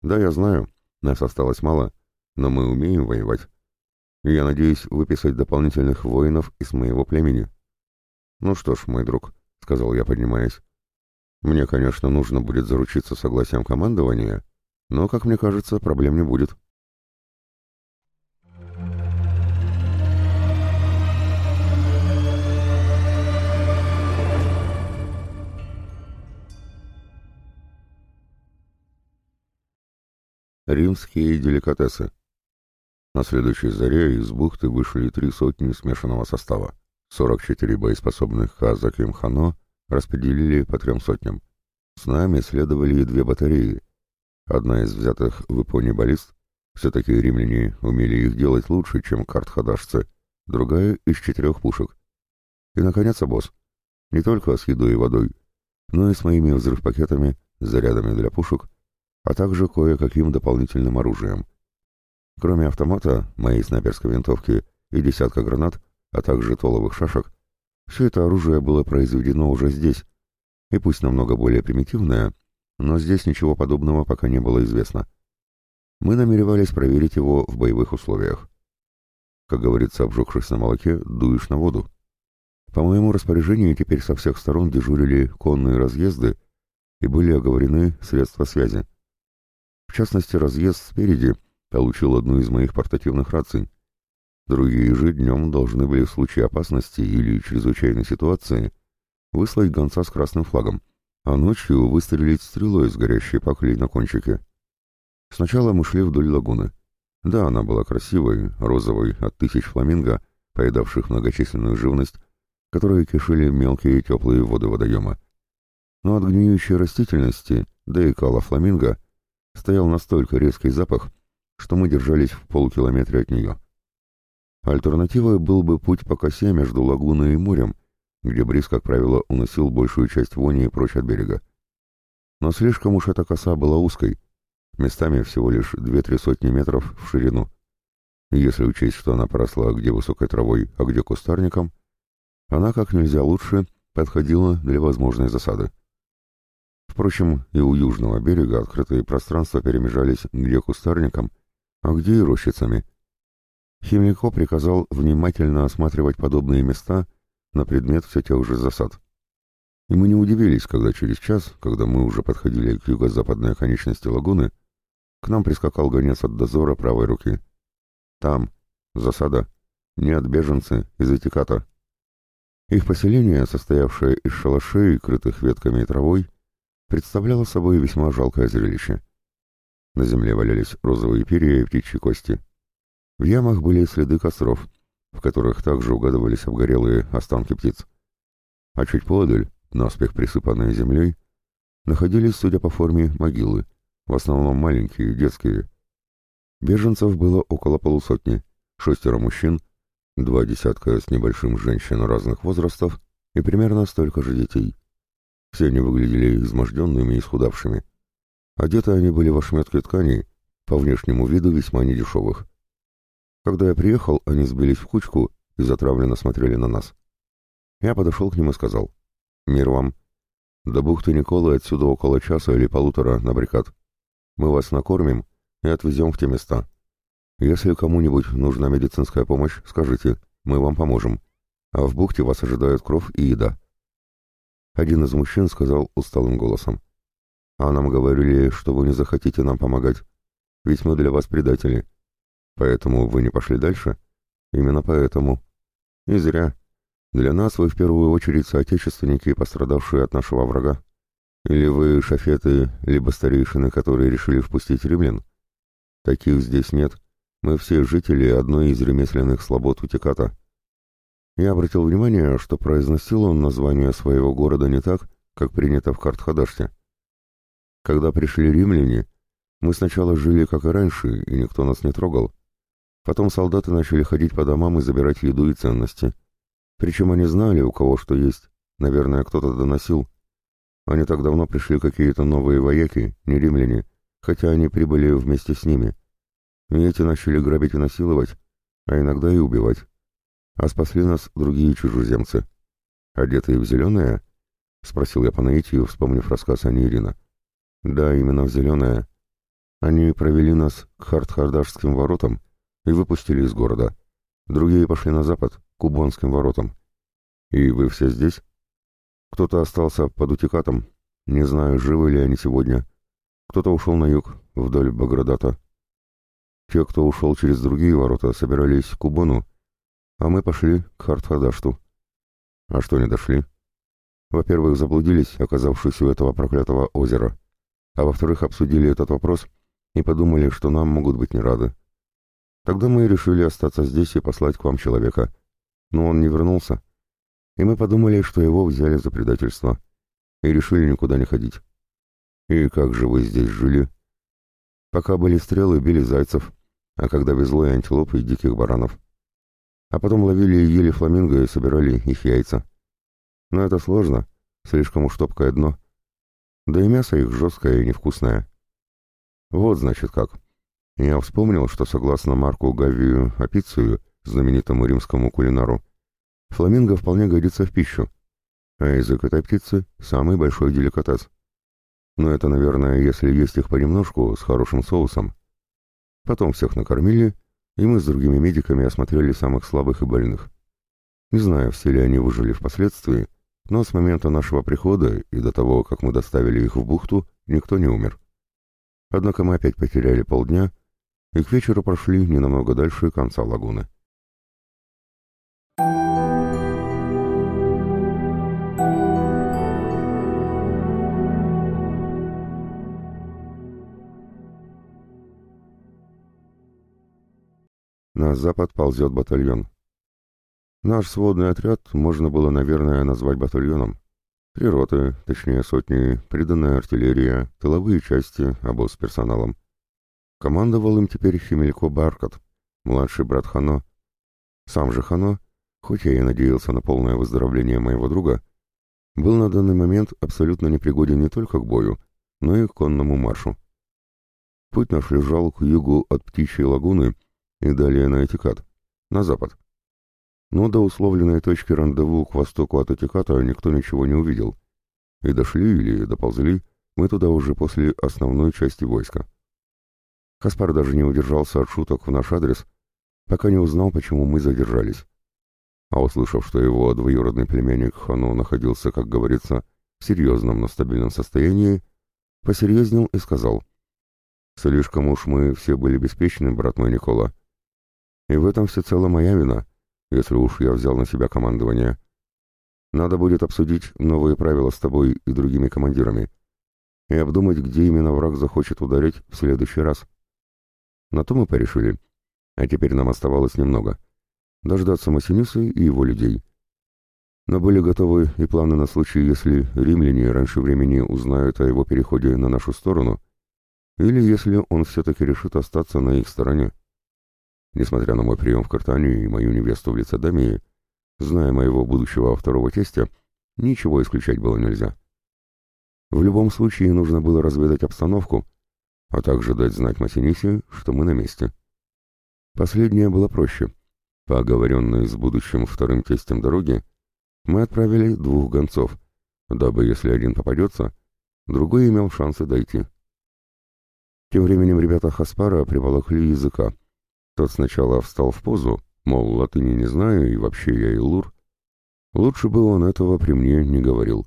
Да, я знаю, нас осталось мало, но мы умеем воевать. И я надеюсь выписать дополнительных воинов из моего племени. Ну что ж, мой друг, — сказал я, поднимаясь, — мне, конечно, нужно будет заручиться согласием командования, но, как мне кажется, проблем не будет. Римские деликатесы. На следующей заре из бухты вышли три сотни смешанного состава. 44 боеспособных Казаким Хано распределили по трем сотням. С нами следовали две батареи. Одна из взятых в Японии баллист, все-таки римляне умели их делать лучше, чем картхадашцы, другая из четырех пушек. И, наконец, обоз. Не только с едой и водой, но и с моими взрывпакетами, зарядами для пушек — а также кое-каким дополнительным оружием. Кроме автомата, моей снайперской винтовки и десятка гранат, а также толовых шашек, все это оружие было произведено уже здесь, и пусть намного более примитивное, но здесь ничего подобного пока не было известно. Мы намеревались проверить его в боевых условиях. Как говорится, обжегшись на молоке, дуешь на воду. По моему распоряжению теперь со всех сторон дежурили конные разъезды и были оговорены средства связи. В частности, разъезд спереди получил одну из моих портативных раций. Другие же днем должны были в случае опасности или чрезвычайной ситуации выслать гонца с красным флагом, а ночью выстрелить стрелой с горящей паклей на кончике. Сначала мы шли вдоль лагуны. Да, она была красивой, розовой, от тысяч фламинго, поедавших многочисленную живность, которые кишили мелкие теплые воды водоема. Но от гниющей растительности, да и кала фламинго, стоял настолько резкий запах, что мы держались в полукилометре от нее. Альтернативой был бы путь по косе между лагуной и морем, где бриз, как правило, уносил большую часть вони прочь от берега. Но слишком уж эта коса была узкой, местами всего лишь две-три сотни метров в ширину. И если учесть, что она поросла где высокой травой, а где кустарником, она как нельзя лучше подходила для возможной засады. Впрочем, и у южного берега открытые пространства перемежались где кустарником, а где и рощицами. Химлико приказал внимательно осматривать подобные места на предмет все тех же засад. И мы не удивились, когда через час, когда мы уже подходили к юго-западной оконечности лагуны, к нам прискакал гонец от дозора правой руки. Там, засада, нет беженцы из Этиката. Их поселение, состоявшее из шалашей, крытых ветками и травой, представляло собой весьма жалкое зрелище. На земле валялись розовые перья и птичьи кости. В ямах были следы костров, в которых также угадывались обгорелые останки птиц. А чуть подаль, наспех присыпанные землей, находились, судя по форме, могилы, в основном маленькие, детские. Беженцев было около полусотни, шестеро мужчин, два десятка с небольшим женщин разных возрастов и примерно столько же детей. Все они выглядели изможденными и исхудавшими. Одеты они были в ошметке тканей, по внешнему виду весьма недешевых. Когда я приехал, они сбились в кучку и затравленно смотрели на нас. Я подошел к ним и сказал, «Мир вам. До бухты Николы отсюда около часа или полутора на брикад. Мы вас накормим и отвезем в те места. Если кому-нибудь нужна медицинская помощь, скажите, мы вам поможем. А в бухте вас ожидают кровь и еда». Один из мужчин сказал усталым голосом. «А нам говорили, что вы не захотите нам помогать, ведь мы для вас предатели. Поэтому вы не пошли дальше? Именно поэтому. И зря. Для нас вы в первую очередь соотечественники, пострадавшие от нашего врага. Или вы шафеты, либо старейшины, которые решили впустить римлян? Таких здесь нет. Мы все жители одной из ремесленных слобод Утиката. Я обратил внимание, что произносил он название своего города не так, как принято в Картхадаште. Когда пришли римляне, мы сначала жили как и раньше, и никто нас не трогал. Потом солдаты начали ходить по домам и забирать еду и ценности. Причем они знали, у кого что есть. Наверное, кто-то доносил. Они так давно пришли какие-то новые вояки, не римляне, хотя они прибыли вместе с ними. И эти начали грабить и насиловать, а иногда и убивать а спасли нас другие чужеземцы. Одетые в зеленое? — спросил я по наитию, вспомнив рассказ Анирина. Да, именно в зеленое. Они провели нас к Хартхардашским воротам и выпустили из города. Другие пошли на запад, к Убонским воротам. И вы все здесь? Кто-то остался под утекатом. Не знаю, живы ли они сегодня. Кто-то ушел на юг, вдоль Баградата. Те, кто ушел через другие ворота, собирались к Убону, а мы пошли к Хартхадашту. А что не дошли? Во-первых, заблудились, оказавшись у этого проклятого озера. А во-вторых, обсудили этот вопрос и подумали, что нам могут быть не рады. Тогда мы решили остаться здесь и послать к вам человека. Но он не вернулся. И мы подумали, что его взяли за предательство. И решили никуда не ходить. И как же вы здесь жили? Пока были стрелы, били зайцев, а когда везло и антилоп, и диких баранов. А потом ловили и ели фламинго и собирали их яйца. Но это сложно, слишком уж топкое дно. Да и мясо их жесткое и невкусное. Вот, значит, как. Я вспомнил, что согласно Марку Гавию Апицию, знаменитому римскому кулинару, фламинго вполне годится в пищу, а язык этой птицы — самый большой деликатес. Но это, наверное, если есть их понемножку, с хорошим соусом. Потом всех накормили, и мы с другими медиками осмотрели самых слабых и больных. Не знаю, все ли они выжили впоследствии, но с момента нашего прихода и до того, как мы доставили их в бухту, никто не умер. Однако мы опять потеряли полдня, и к вечеру прошли не намного дальше конца лагуны. На запад ползет батальон. Наш сводный отряд можно было, наверное, назвать батальоном. Три роты, точнее сотни, приданная артиллерия, тыловые части, обоз с персоналом. Командовал им теперь Химелько Баркат, младший брат Хано. Сам же Хано, хоть я и надеялся на полное выздоровление моего друга, был на данный момент абсолютно непригоден не только к бою, но и к конному маршу. Путь наш лежал к югу от Птичьей лагуны и далее на Этикат, на запад. Но до условленной точки рандеву к востоку от Этиката никто ничего не увидел. И дошли или доползли мы туда уже после основной части войска. Каспар даже не удержался от шуток в наш адрес, пока не узнал, почему мы задержались. А услышав, что его двоюродный племянник Хано находился, как говорится, в серьезном, но стабильном состоянии, посерьезнел и сказал, «Слишком уж мы все были беспечны, брат мой Никола. И в этом всецело моя вина, если уж я взял на себя командование. Надо будет обсудить новые правила с тобой и другими командирами и обдумать, где именно враг захочет ударить в следующий раз». На то мы порешили. А теперь нам оставалось немного. Дождаться Массинисы и его людей. Но были готовы и планы на случай, если римляне раньше времени узнают о его переходе на нашу сторону, или если он все-таки решит остаться на их стороне. Несмотря на мой прием в Картане и мою невесту в лице Дамии, зная моего будущего второго тестя, ничего исключать было нельзя. В любом случае нужно было разведать обстановку а также дать знать Масинисе, что мы на месте. Последнее было проще. По оговоренной с будущим вторым тестем дороги, мы отправили двух гонцов, дабы, если один попадется, другой имел шансы дойти. Тем временем ребята Хаспара приволокли языка. Тот сначала встал в позу, мол, латыни не знаю и вообще я и лур. Лучше бы он этого при мне не говорил.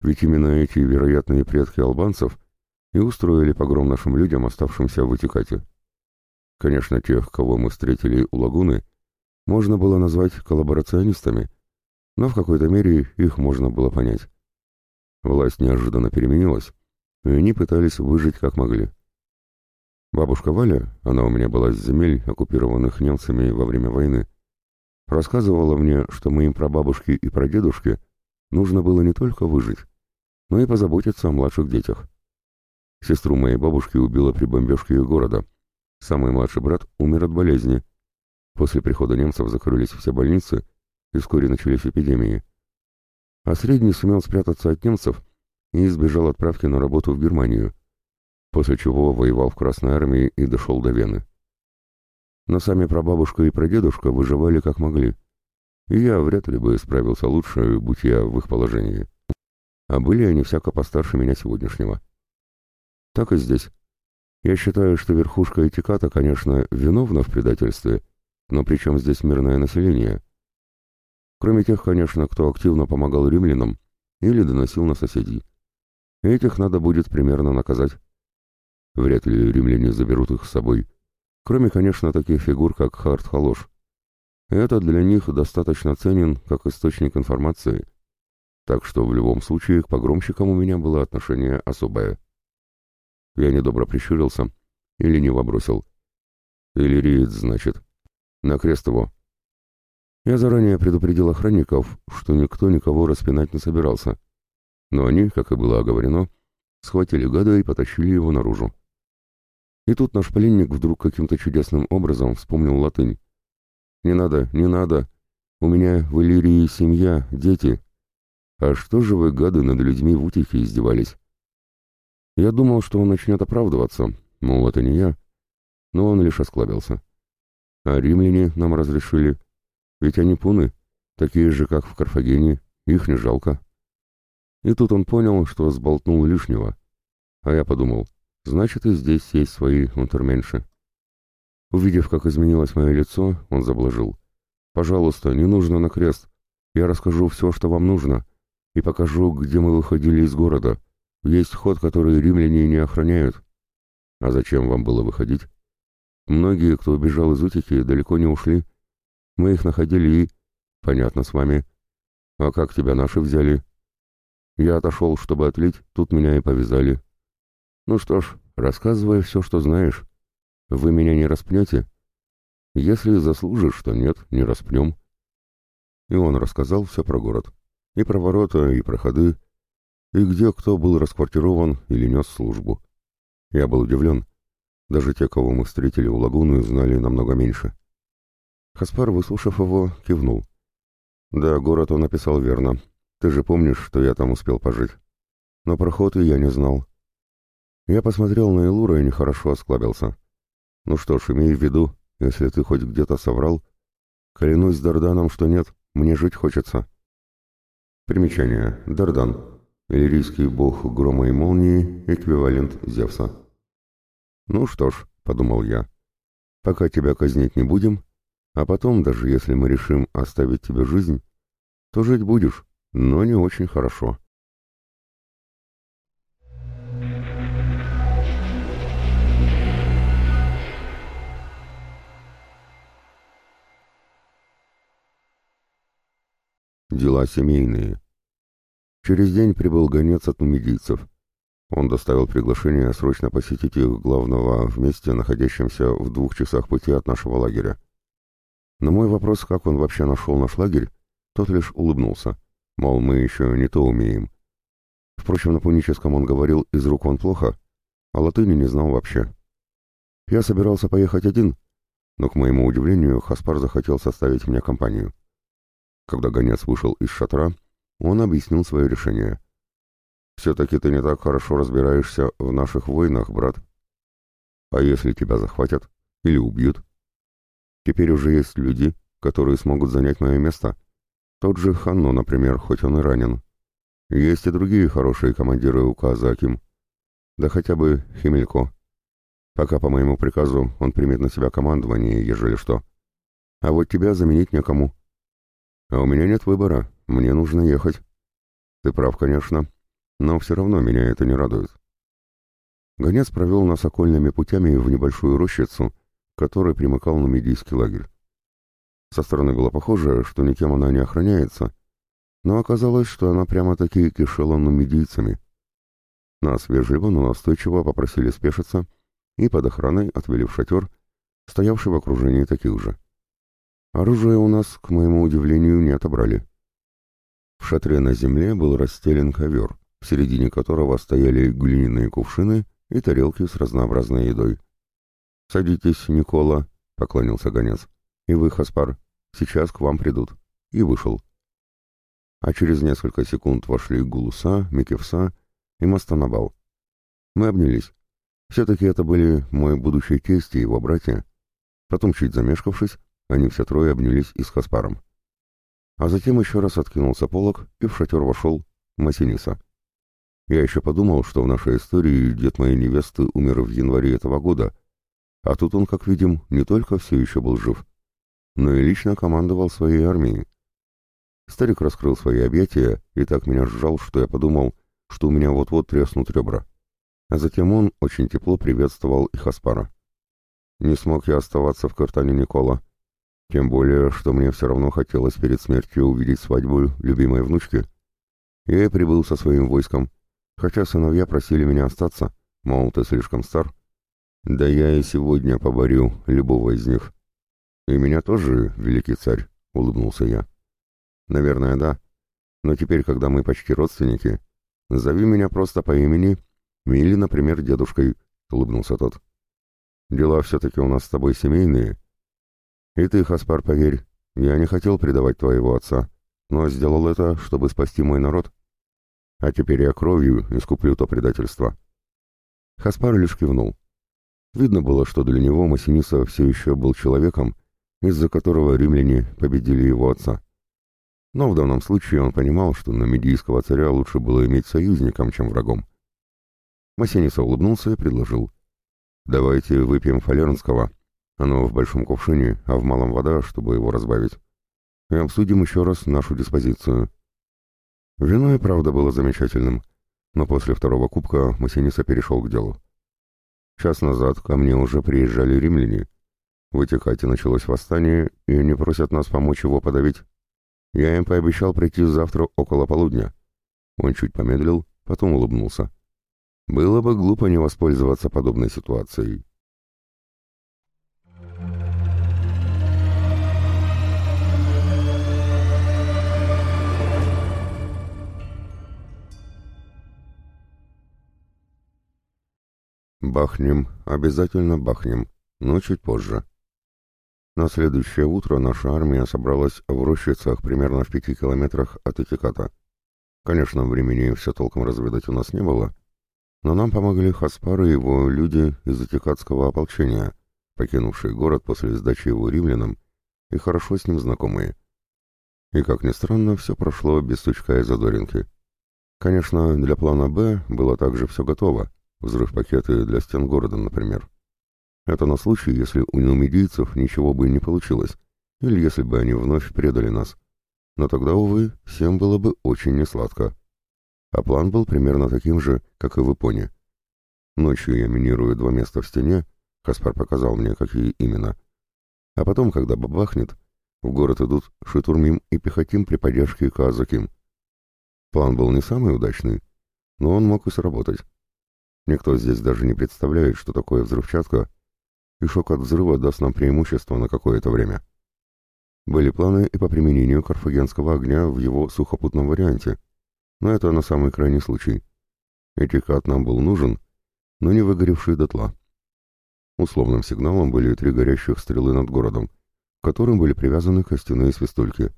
Ведь именно эти вероятные предки албанцев и устроили погром нашим людям, оставшимся в Этикате. Конечно, тех, кого мы встретили у лагуны, можно было назвать коллаборационистами, но в какой-то мере их можно было понять. Власть неожиданно переменилась, и они пытались выжить как могли. Бабушка Валя, она у меня была с земель, оккупированных немцами во время войны, рассказывала мне, что моим прабабушке и прадедушке нужно было не только выжить, но и позаботиться о младших детях. Сестру моей бабушки убило при бомбежке их города. Самый младший брат умер от болезни. После прихода немцев закрылись все больницы, и вскоре начались эпидемии. А средний сумел спрятаться от немцев и избежал отправки на работу в Германию, после чего воевал в Красной армии и дошел до Вены. Но сами прабабушка и прадедушка выживали как могли, и я вряд ли бы справился лучше, будь я в их положении. А были они всяко постарше меня сегодняшнего. Так и здесь. Я считаю, что верхушка этиката, конечно, виновна в предательстве, но при чем здесь мирное население? Кроме тех, конечно, кто активно помогал римлянам или доносил на соседей. Этих надо будет примерно наказать. Вряд ли римляне заберут их с собой. Кроме, конечно, таких фигур, как Харт Халош. Это для них достаточно ценен как источник информации. Так что в любом случае к погромщикам у меня было отношение особое. Я недобро прищурился и лениво бросил. «Иллириец, значит. На крест его». Я заранее предупредил охранников, что никто никого распинать не собирался. Но они, как и было оговорено, схватили гада и потащили его наружу. И тут наш пленник вдруг каким-то чудесным образом вспомнил латынь. «Не надо, не надо. У меня в Иллирии семья, дети. А что же вы, гады, над людьми в утихе издевались?» Я думал, что он начнет оправдываться, мол, это не я, но он лишь осклабился. А римляне нам разрешили, ведь они пуны, такие же, как в Карфагене, их не жалко. И тут он понял, что сболтнул лишнего. А я подумал, значит и здесь есть свои унтерменши. Увидев, как изменилось мое лицо, он заблажил. «Пожалуйста, не нужно на крест. Я расскажу все, что вам нужно, и покажу, где мы выходили из города, есть ход, который римляне не охраняют. А зачем вам было выходить? Многие, кто убежал из Утики, далеко не ушли. Мы их находили и... Понятно с вами. А как тебя наши взяли? Я отошел, чтобы отлить, тут меня и повязали. Ну что ж, рассказывай все, что знаешь. Вы меня не распнете? Если заслужишь, то нет, не распнем. И он рассказал все про город. И про ворота, и про ходы, и где кто был расквартирован или нес службу. Я был удивлен. Даже те, кого мы встретили у лагуны, знали намного меньше. Хаспар, выслушав его, кивнул. «Да, город он написал верно. Ты же помнишь, что я там успел пожить. Но проход и я не знал». Я посмотрел на Элура и нехорошо осклабился. «Ну что ж, имей в виду, если ты хоть где-то соврал, клянусь Дарданом, что нет, мне жить хочется». Примечание. Дардан. Иллирийский бог грома и молнии — эквивалент Зевса. «Ну что ж», — подумал я, — «пока тебя казнить не будем, а потом, даже если мы решим оставить тебе жизнь, то жить будешь, но не очень хорошо». Дела семейные. Через день прибыл гонец от нумидийцев. Он доставил приглашение срочно посетить их главного в месте, находящемся в двух часах пути от нашего лагеря. На мой вопрос, как он вообще нашел наш лагерь, тот лишь улыбнулся, мол, мы еще не то умеем. Впрочем, на пуническом он говорил «из рук он плохо», а латыни не знал вообще. Я собирался поехать один, но, к моему удивлению, Хаспар захотел составить мне компанию. Когда гонец вышел из шатра, он объяснил свое решение. «Все-таки ты не так хорошо разбираешься в наших войнах, брат. А если тебя захватят или убьют? Теперь уже есть люди, которые смогут занять мое место. Тот же Ханно, например, хоть он и ранен. Есть и другие хорошие командиры указа Аким. Да хотя бы Химелько. Пока по моему приказу он примет на себя командование, ежели что. А вот тебя заменить некому. А у меня нет выбора, мне нужно ехать. Ты прав, конечно, но все равно меня это не радует. Гонец провел нас окольными путями в небольшую рощицу, который примыкал на медийский лагерь. Со стороны было похоже, что никем она не охраняется, но оказалось, что она прямо-таки кишела нумидийцами. Нас вежливо, но настойчиво попросили спешиться и под охраной отвели в шатер, стоявший в окружении таких же. Оружие у нас, к моему удивлению, не отобрали. В шатре на земле был расстелен ковер, в середине которого стояли глиняные кувшины и тарелки с разнообразной едой. «Садитесь, Никола», — поклонился гонец. «И вы, Хаспар, сейчас к вам придут». И вышел. А через несколько секунд вошли Гулуса, Микевса и Мастанабал. Мы обнялись. Все-таки это были мой будущий тесть и его братья. Потом, чуть замешкавшись, они все трое обнялись и с Хаспаром. А затем еще раз откинулся полог, и в шатер вошел Масиниса. Я еще подумал, что в нашей истории дед моей невесты умер в январе этого года, а тут он, как видим, не только все еще был жив, но и лично командовал своей армией. Старик раскрыл свои объятия и так меня сжал, что я подумал, что у меня вот-вот треснут ребра. А затем он очень тепло приветствовал и Хаспара. Не смог я оставаться в картане Никола. Тем более, что мне все равно хотелось перед смертью увидеть свадьбу любимой внучки. Я и прибыл со своим войском, хотя сыновья просили меня остаться, мол, ты слишком стар. Да я и сегодня поборю любого из них. И меня тоже, великий царь, — улыбнулся я. Наверное, да. Но теперь, когда мы почти родственники, зови меня просто по имени или, например, дедушкой, — улыбнулся тот. Дела все-таки у нас с тобой семейные. И ты, Хаспар, поверь, я не хотел предавать твоего отца, но сделал это, чтобы спасти мой народ. А теперь я кровью искуплю то предательство. Хаспар лишь кивнул. Видно было, что для него Масиниса все еще был человеком, из-за которого римляне победили его отца. Но в данном случае он понимал, что на медийского царя лучше было иметь союзником, чем врагом. Масиниса улыбнулся и предложил. «Давайте выпьем фалернского. Оно в большом кувшине, а в малом вода, чтобы его разбавить. И обсудим еще раз нашу диспозицию». Вино и правда было замечательным, но после второго кубка Масиниса перешел к делу. Час назад ко мне уже приезжали римляне. В Этикате началось восстание, и они просят нас помочь его подавить. Я им пообещал прийти завтра около полудня. Он чуть помедлил, потом улыбнулся. Было бы глупо не воспользоваться подобной ситуацией. Бахнем, обязательно бахнем, но чуть позже. На следующее утро наша армия собралась в рощицах примерно в пяти километрах от Этиката. Конечно, времени все толком разведать у нас не было, но нам помогли Хаспар и его люди из Атикатского ополчения, покинувшие город после сдачи его римлянам и хорошо с ним знакомые. И, как ни странно, все прошло без сучка и задоринки. Конечно, для плана «Б» было также все готово, взрыв-пакеты для стен города, например. Это на случай, если у неумедийцев ничего бы не получилось, или если бы они вновь предали нас. Но тогда, увы, всем было бы очень несладко. А план был примерно таким же, как и в Японии. Ночью я минирую два места в стене, Каспар показал мне, какие именно. А потом, когда бабахнет, в город идут Шитурмим и Пехотим при поддержке Казаким. План был не самый удачный, но он мог и сработать. Никто здесь даже не представляет, что такое взрывчатка, и шок от взрыва даст нам преимущество на какое-то время. Были планы и по применению карфагенского огня в его сухопутном варианте, но это на самый крайний случай. Этикат нам был нужен, но не выгоревший дотла. Условным сигналом были три горящих стрелы над городом, к которым были привязаны костяные свистульки.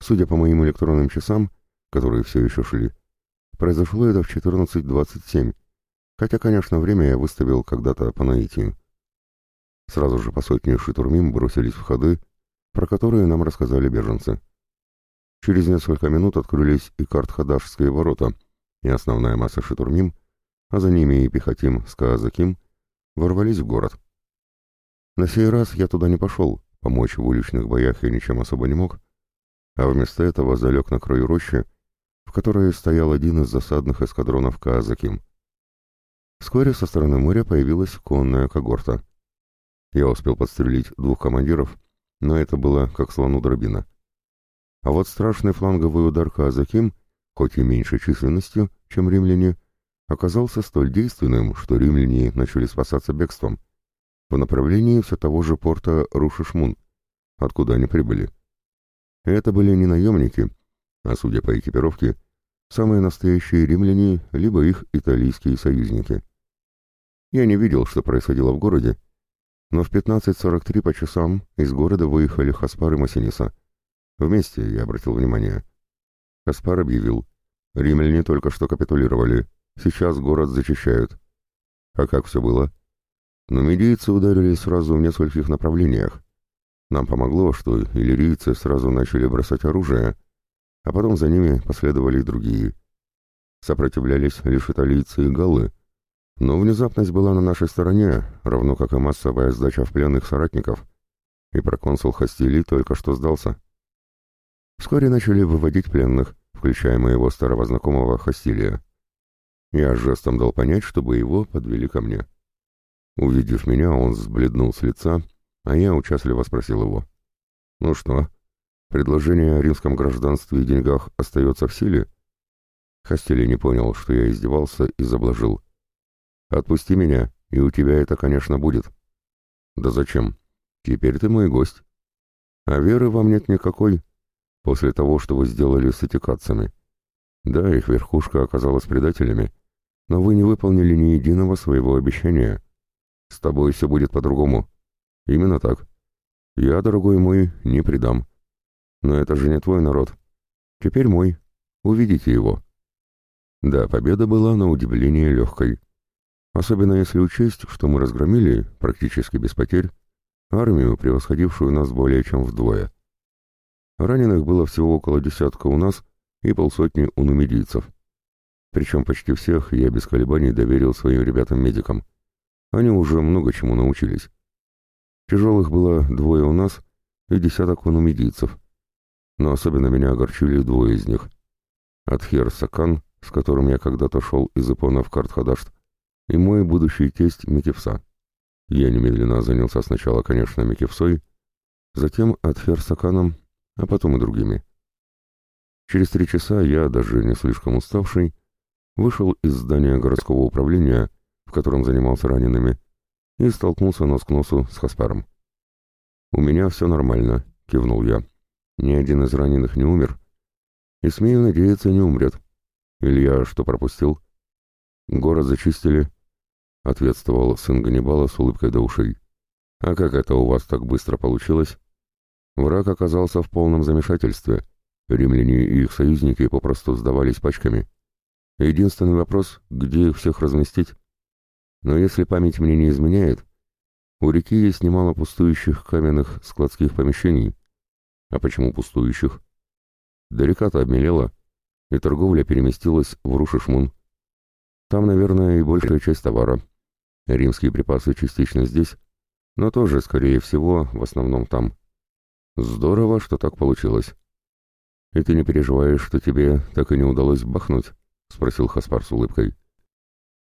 Судя по моим электронным часам, которые все еще шли, произошло это в 14.27, хотя, конечно, время я выставил когда-то по наитию. Сразу же по сотне шитурмим бросились в ходы, про которые нам рассказали беженцы. Через несколько минут открылись и Картхадашские ворота, и основная масса Шитурмим, а за ними и Пехотим с Каазаким, ворвались в город. На сей раз я туда не пошел, помочь в уличных боях я ничем особо не мог, а вместо этого залег на краю рощи, в которой стоял один из засадных эскадронов Каазаким. Вскоре со стороны моря появилась конная когорта. Я успел подстрелить двух командиров, но это было как слону дробина. А вот страшный фланговый удар Казаким, хоть и меньшей численностью, чем римляне, оказался столь действенным, что римляне начали спасаться бегством в направлении все того же порта Рушишмун, откуда они прибыли. Это были не наемники, а, судя по экипировке, самые настоящие римляне, либо их итальянские союзники. Я не видел, что происходило в городе, но в 15.43 по часам из города выехали Хаспар и Масиниса — Вместе, я обратил внимание. Каспар объявил. Римляне только что капитулировали. Сейчас город зачищают. А как все было? Но медийцы ударили сразу в нескольких направлениях. Нам помогло, что иллирийцы сразу начали бросать оружие, а потом за ними последовали и другие. Сопротивлялись лишь италийцы и галлы, но внезапность была на нашей стороне, равно как и массовая сдача в пленных соратников, и проконсул Хастили только что сдался. Вскоре начали выводить пленных, включая моего старого знакомого Хастилия. Я жестом дал понять, чтобы его подвели ко мне. Увидев меня, он сбледнул с лица, а я участливо спросил его. «Ну что, предложение о римском гражданстве и деньгах остается в силе?» Хастили не понял, что я издевался и заблажил. «Отпусти меня, и у тебя это, конечно, будет». «Да зачем? Теперь ты мой гость. А веры вам нет никакой, после того, что вы сделали с этикадцами. Да, их верхушка оказалась предателями, но вы не выполнили ни единого своего обещания. С тобой все будет по-другому. Именно так. Я, дорогой мой, не предам. Но это же не твой народ. Теперь мой. Увидите его. Да, победа была на удивление легкой. Особенно если учесть, что мы разгромили, практически без потерь, армию, превосходившую нас более чем вдвое. Раненых было всего около десятка у нас и полсотни у нумидийцев. Причем почти всех я без колебаний доверил своим ребятам-медикам. Они уже много чему научились. Тяжелых было двое у нас и десяток у нумидийцев. Но особенно меня огорчили двое из них. Адхер Сакан, с которым я когда-то шел из Ипона в Картхадашт, и мой будущий тесть Микевса. Я немедленно занялся сначала, конечно, Микевсой, затем Саканом а потом и другими. Через три часа я, даже не слишком уставший, вышел из здания городского управления, в котором занимался ранеными, и столкнулся нос к носу с Хаспаром. «У меня все нормально», — кивнул я. «Ни один из раненых не умер, и, смею надеяться, не умрет. Илья что пропустил?» «Город зачистили», — ответствовал сын Ганнибала с улыбкой до ушей. «А как это у вас так быстро получилось?» Враг оказался в полном замешательстве. Римляне и их союзники попросту сдавались пачками. Единственный вопрос — где их всех разместить? Но если память мне не изменяет, у реки есть немало пустующих каменных складских помещений. А почему пустующих? Да река-то обмелела, и торговля переместилась в Рушишмун. Там, наверное, и большая часть товара. Римские припасы частично здесь, но тоже, скорее всего, в основном там. Здорово, что так получилось. И ты не переживаешь, что тебе так и не удалось бахнуть? Спросил Хаспар с улыбкой.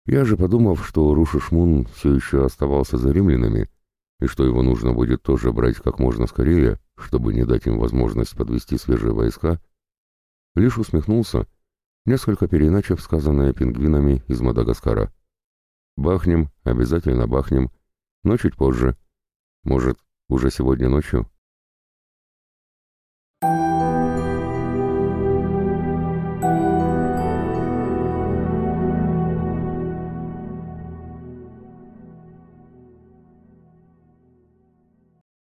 Я же, подумав, что Рушишмун все еще оставался за римлянами, и что его нужно будет тоже брать как можно скорее, чтобы не дать им возможность подвести свежие войска, лишь усмехнулся, несколько переиначив сказанное пингвинами из Мадагаскара. «Бахнем, обязательно бахнем, но чуть позже. Может, уже сегодня ночью?»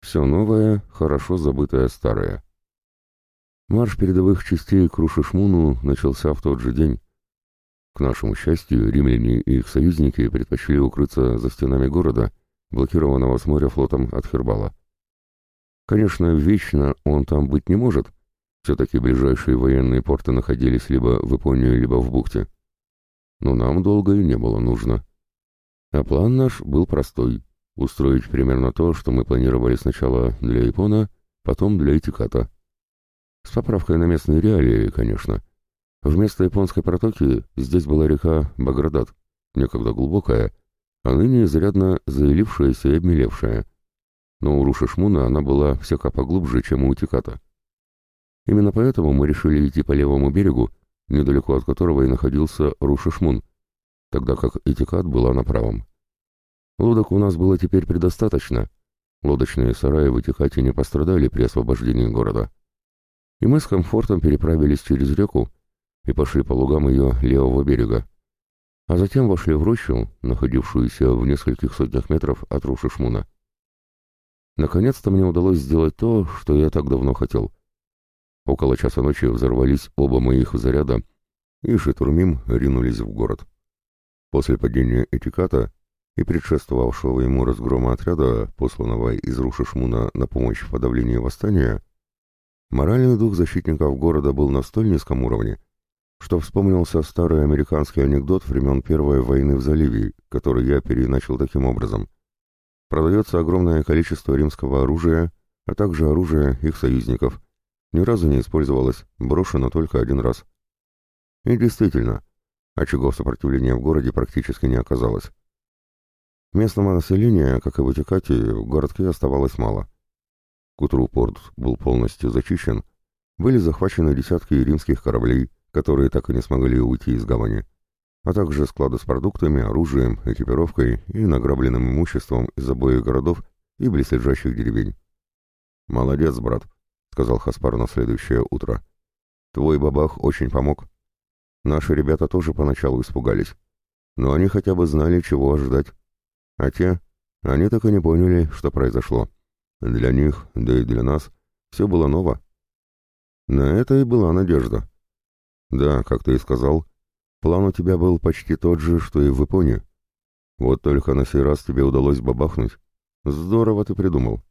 Все новое, хорошо забытое старое. Марш передовых частей к Рушишмуну начался в тот же день. К нашему счастью, римляне и их союзники предпочли укрыться за стенами города, блокированного с моря флотом от Хербала. Конечно, вечно он там быть не может, все-таки ближайшие военные порты находились либо в Японии, либо в бухте. Но нам долго и не было нужно. А план наш был простой устроить примерно то, что мы планировали сначала для Япона, потом для Этиката. С поправкой на местные реалии, конечно. Вместо японской протоки здесь была река Баградат, некогда глубокая, а ныне изрядно заилившаяся и обмелевшая. Но у Рушишмуна она была всяко поглубже, чем у Этиката. Именно поэтому мы решили идти по левому берегу, недалеко от которого и находился Рушишмун, тогда как Этикат была на правом. Лодок у нас было теперь предостаточно. Лодочные сараи в Этихате не пострадали при освобождении города. И мы с комфортом переправились через реку и пошли по лугам ее левого берега. А затем вошли в рощу, находившуюся в нескольких сотнях метров от руши Шмуна. Наконец-то мне удалось сделать то, что я так давно хотел. Около часа ночи взорвались оба моих заряда, и Шитурмим ринулись в город. После падения Этиката и предшествовавшего ему разгрома отряда, посланного из Рушишмуна на помощь в подавлении восстания, моральный дух защитников города был на столь низком уровне, что вспомнился старый американский анекдот времен Первой войны в заливе, который я переначал таким образом. Продается огромное количество римского оружия, а также оружие их союзников. Ни разу не использовалось, брошено только один раз. И действительно, очагов сопротивления в городе практически не оказалось. Местного населения, как и в Этикате, в городке оставалось мало. К утру порт был полностью зачищен, были захвачены десятки римских кораблей, которые так и не смогли уйти из гавани, а также склады с продуктами, оружием, экипировкой и награбленным имуществом из обоих городов и близлежащих деревень. «Молодец, брат», — сказал Хаспар на следующее утро. «Твой бабах очень помог. Наши ребята тоже поначалу испугались, но они хотя бы знали, чего ожидать. А те, они так и не поняли, что произошло. Для них, да и для нас, все было ново. На это и была надежда. Да, как ты и сказал, план у тебя был почти тот же, что и в Японии. Вот только на сей раз тебе удалось бабахнуть. Здорово ты придумал.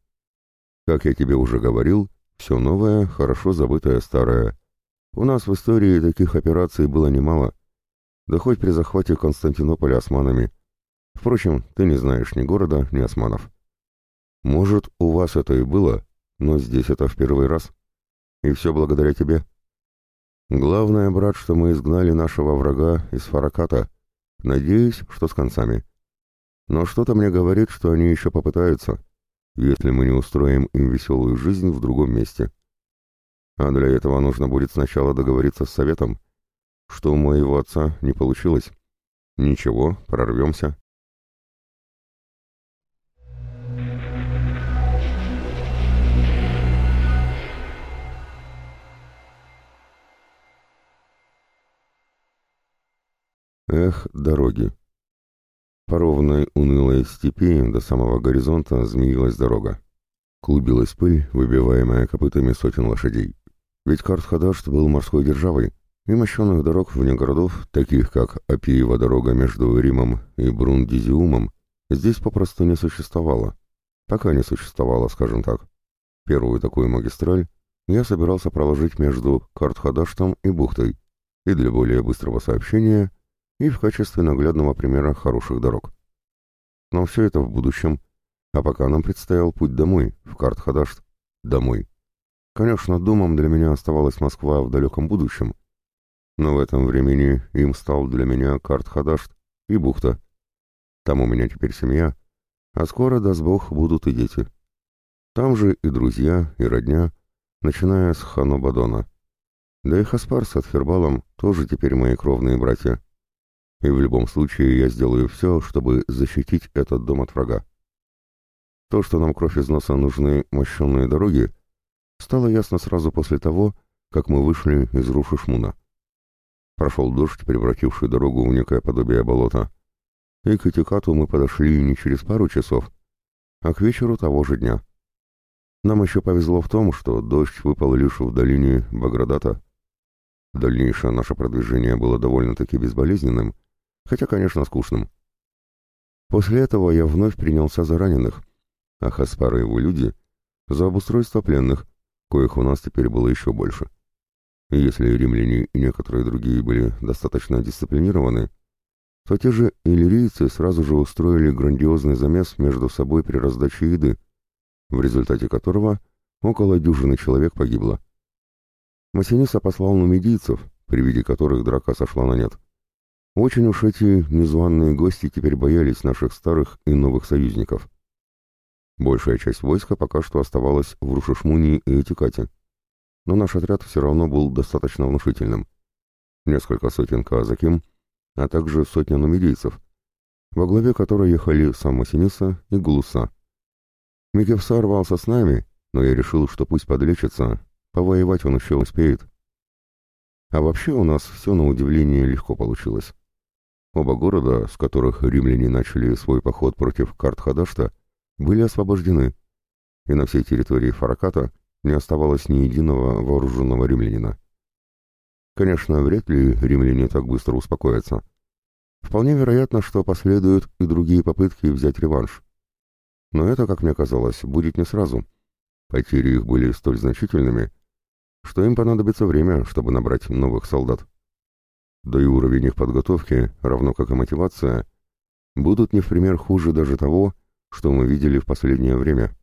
Как я тебе уже говорил, все новое, хорошо забытое старое. У нас в истории таких операций было немало. Да хоть при захвате Константинополя османами. Впрочем, ты не знаешь ни города, ни османов. Может, у вас это и было, но здесь это в первый раз. И все благодаря тебе. Главное, брат, что мы изгнали нашего врага из Фараката. Надеюсь, что с концами. Но что-то мне говорит, что они еще попытаются, если мы не устроим им веселую жизнь в другом месте. А для этого нужно будет сначала договориться с советом, что у моего отца не получилось. Ничего, прорвемся. Эх, дороги. По ровной унылой степи до самого горизонта змеилась дорога. Клубилась пыль, выбиваемая копытами сотен лошадей. Ведь Картхадашт был морской державой, и мощенных дорог вне городов, таких как Апиева дорога между Римом и Брундизиумом, здесь попросту не существовало. Пока не существовало, скажем так. Первую такую магистраль я собирался проложить между Картхадаштом и бухтой, и для более быстрого сообщения – и в качестве наглядного примера хороших дорог. Но все это в будущем, а пока нам предстоял путь домой, в Картхадашт, домой. Конечно, домом для меня оставалась Москва в далеком будущем, но в этом времени им стал для меня Картхадашт и бухта. Там у меня теперь семья, а скоро, даст Бог, будут и дети. Там же и друзья, и родня, начиная с Ханобадона. Да и Хаспар с Атхербалом тоже теперь мои кровные братья и в любом случае я сделаю все, чтобы защитить этот дом от врага. То, что нам кровь из носа нужны мощенные дороги, стало ясно сразу после того, как мы вышли из Рушишмуна. Прошел дождь, превративший дорогу в некое подобие болота, и к Этикату мы подошли не через пару часов, а к вечеру того же дня. Нам еще повезло в том, что дождь выпал лишь в долине Баградата. Дальнейшее наше продвижение было довольно-таки безболезненным, хотя, конечно, скучным. После этого я вновь принялся за раненых, а Хаспар и его люди — за обустройство пленных, коих у нас теперь было еще больше. И если римляне и некоторые другие были достаточно дисциплинированы, то те же иллирийцы сразу же устроили грандиозный замес между собой при раздаче еды, в результате которого около дюжины человек погибло. Массиниса послал нумидийцев, при виде которых драка сошла на нет. Очень уж эти незваные гости теперь боялись наших старых и новых союзников. Большая часть войска пока что оставалась в Рушишмуне и Этикате. Но наш отряд все равно был достаточно внушительным. Несколько сотен казаким, а также сотня нумидийцев, во главе которой ехали сам Масиниса и Гулуса. Микевса рвался с нами, но я решил, что пусть подлечится, повоевать он еще успеет. А вообще у нас все на удивление легко получилось. Оба города, с которых римляне начали свой поход против Картхадашта, были освобождены, и на всей территории Фараката не оставалось ни единого вооруженного римлянина. Конечно, вряд ли римляне так быстро успокоятся. Вполне вероятно, что последуют и другие попытки взять реванш. Но это, как мне казалось, будет не сразу. Потери их были столь значительными, что им понадобится время, чтобы набрать новых солдат. Да и уровень их подготовки, равно как и мотивация, будут не в пример хуже даже того, что мы видели в последнее время.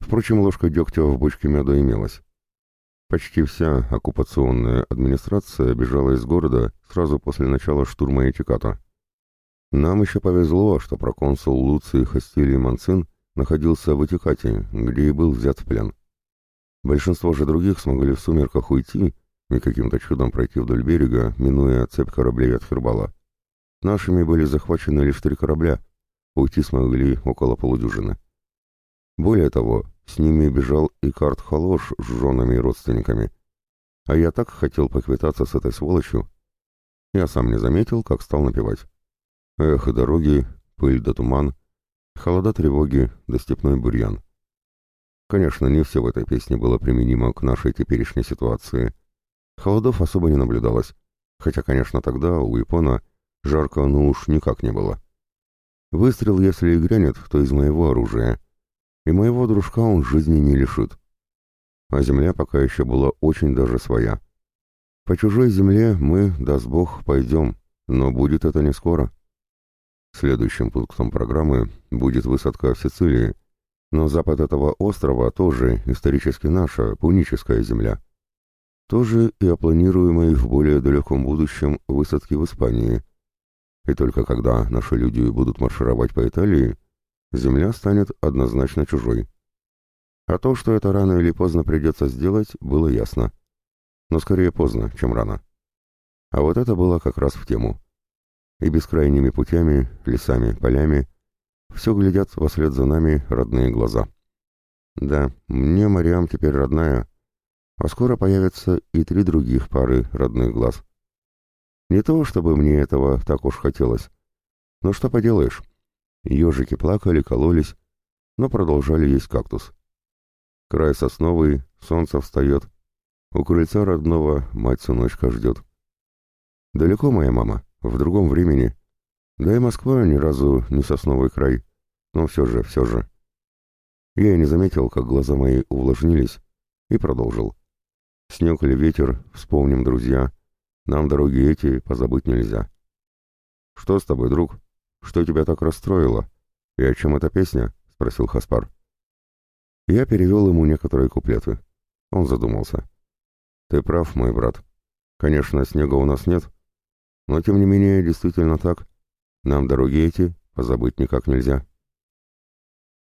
Впрочем, ложка дегтя в бочке меда имелась. Почти вся оккупационная администрация бежала из города сразу после начала штурма Этиката. Нам еще повезло, что проконсул Луций Хастилий Манцин находился в Этикате, где и был взят в плен. Большинство же других смогли в сумерках уйти и каким-то чудом пройти вдоль берега, минуя цепь кораблей от Хербала. Нашими были захвачены лишь три корабля, уйти смогли около полудюжины. Более того, с ними бежал и карт Халош с женами и родственниками. А я так хотел поквитаться с этой сволочью. Я сам не заметил, как стал напевать. Эх, дороги, пыль да туман, холода тревоги да степной бурьян. Конечно, не все в этой песне было применимо к нашей теперешней ситуации. Холодов особо не наблюдалось, хотя, конечно, тогда у Япона жарко ну уж никак не было. Выстрел, если и грянет, то из моего оружия, и моего дружка он жизни не лишит. А земля пока еще была очень даже своя. По чужой земле мы, даст Бог, пойдем, но будет это не скоро. Следующим пунктом программы будет высадка в Сицилии, но запад этого острова тоже исторически наша, пуническая земля. Тоже и о планируемой в более далеком будущем высадке в Испании. И только когда наши люди будут маршировать по Италии, земля станет однозначно чужой. А то, что это рано или поздно придется сделать, было ясно. Но скорее поздно, чем рано. А вот это было как раз в тему. И бескрайними путями, лесами, полями все глядят вслед за нами родные глаза. Да, мне Мариам теперь родная, а скоро появятся и три других пары родных глаз. Не то, чтобы мне этого так уж хотелось, но что поделаешь, Ежики плакали, кололись, но продолжали есть кактус. Край сосновый, солнце встает. У крыльца родного мать-сыночка ждет. Далеко моя мама, в другом времени. Да и Москва ни разу не сосновый край. Но все же, все же. Я и не заметил, как глаза мои увлажнились, и продолжил. Снег или ветер, вспомним, друзья. Нам дороги эти позабыть нельзя. Что с тобой, друг? Что тебя так расстроило? И о чем эта песня?» — спросил Хаспар. Я перевел ему некоторые куплеты. Он задумался. «Ты прав, мой брат. Конечно, снега у нас нет, но тем не менее действительно так. Нам дороги эти позабыть никак нельзя».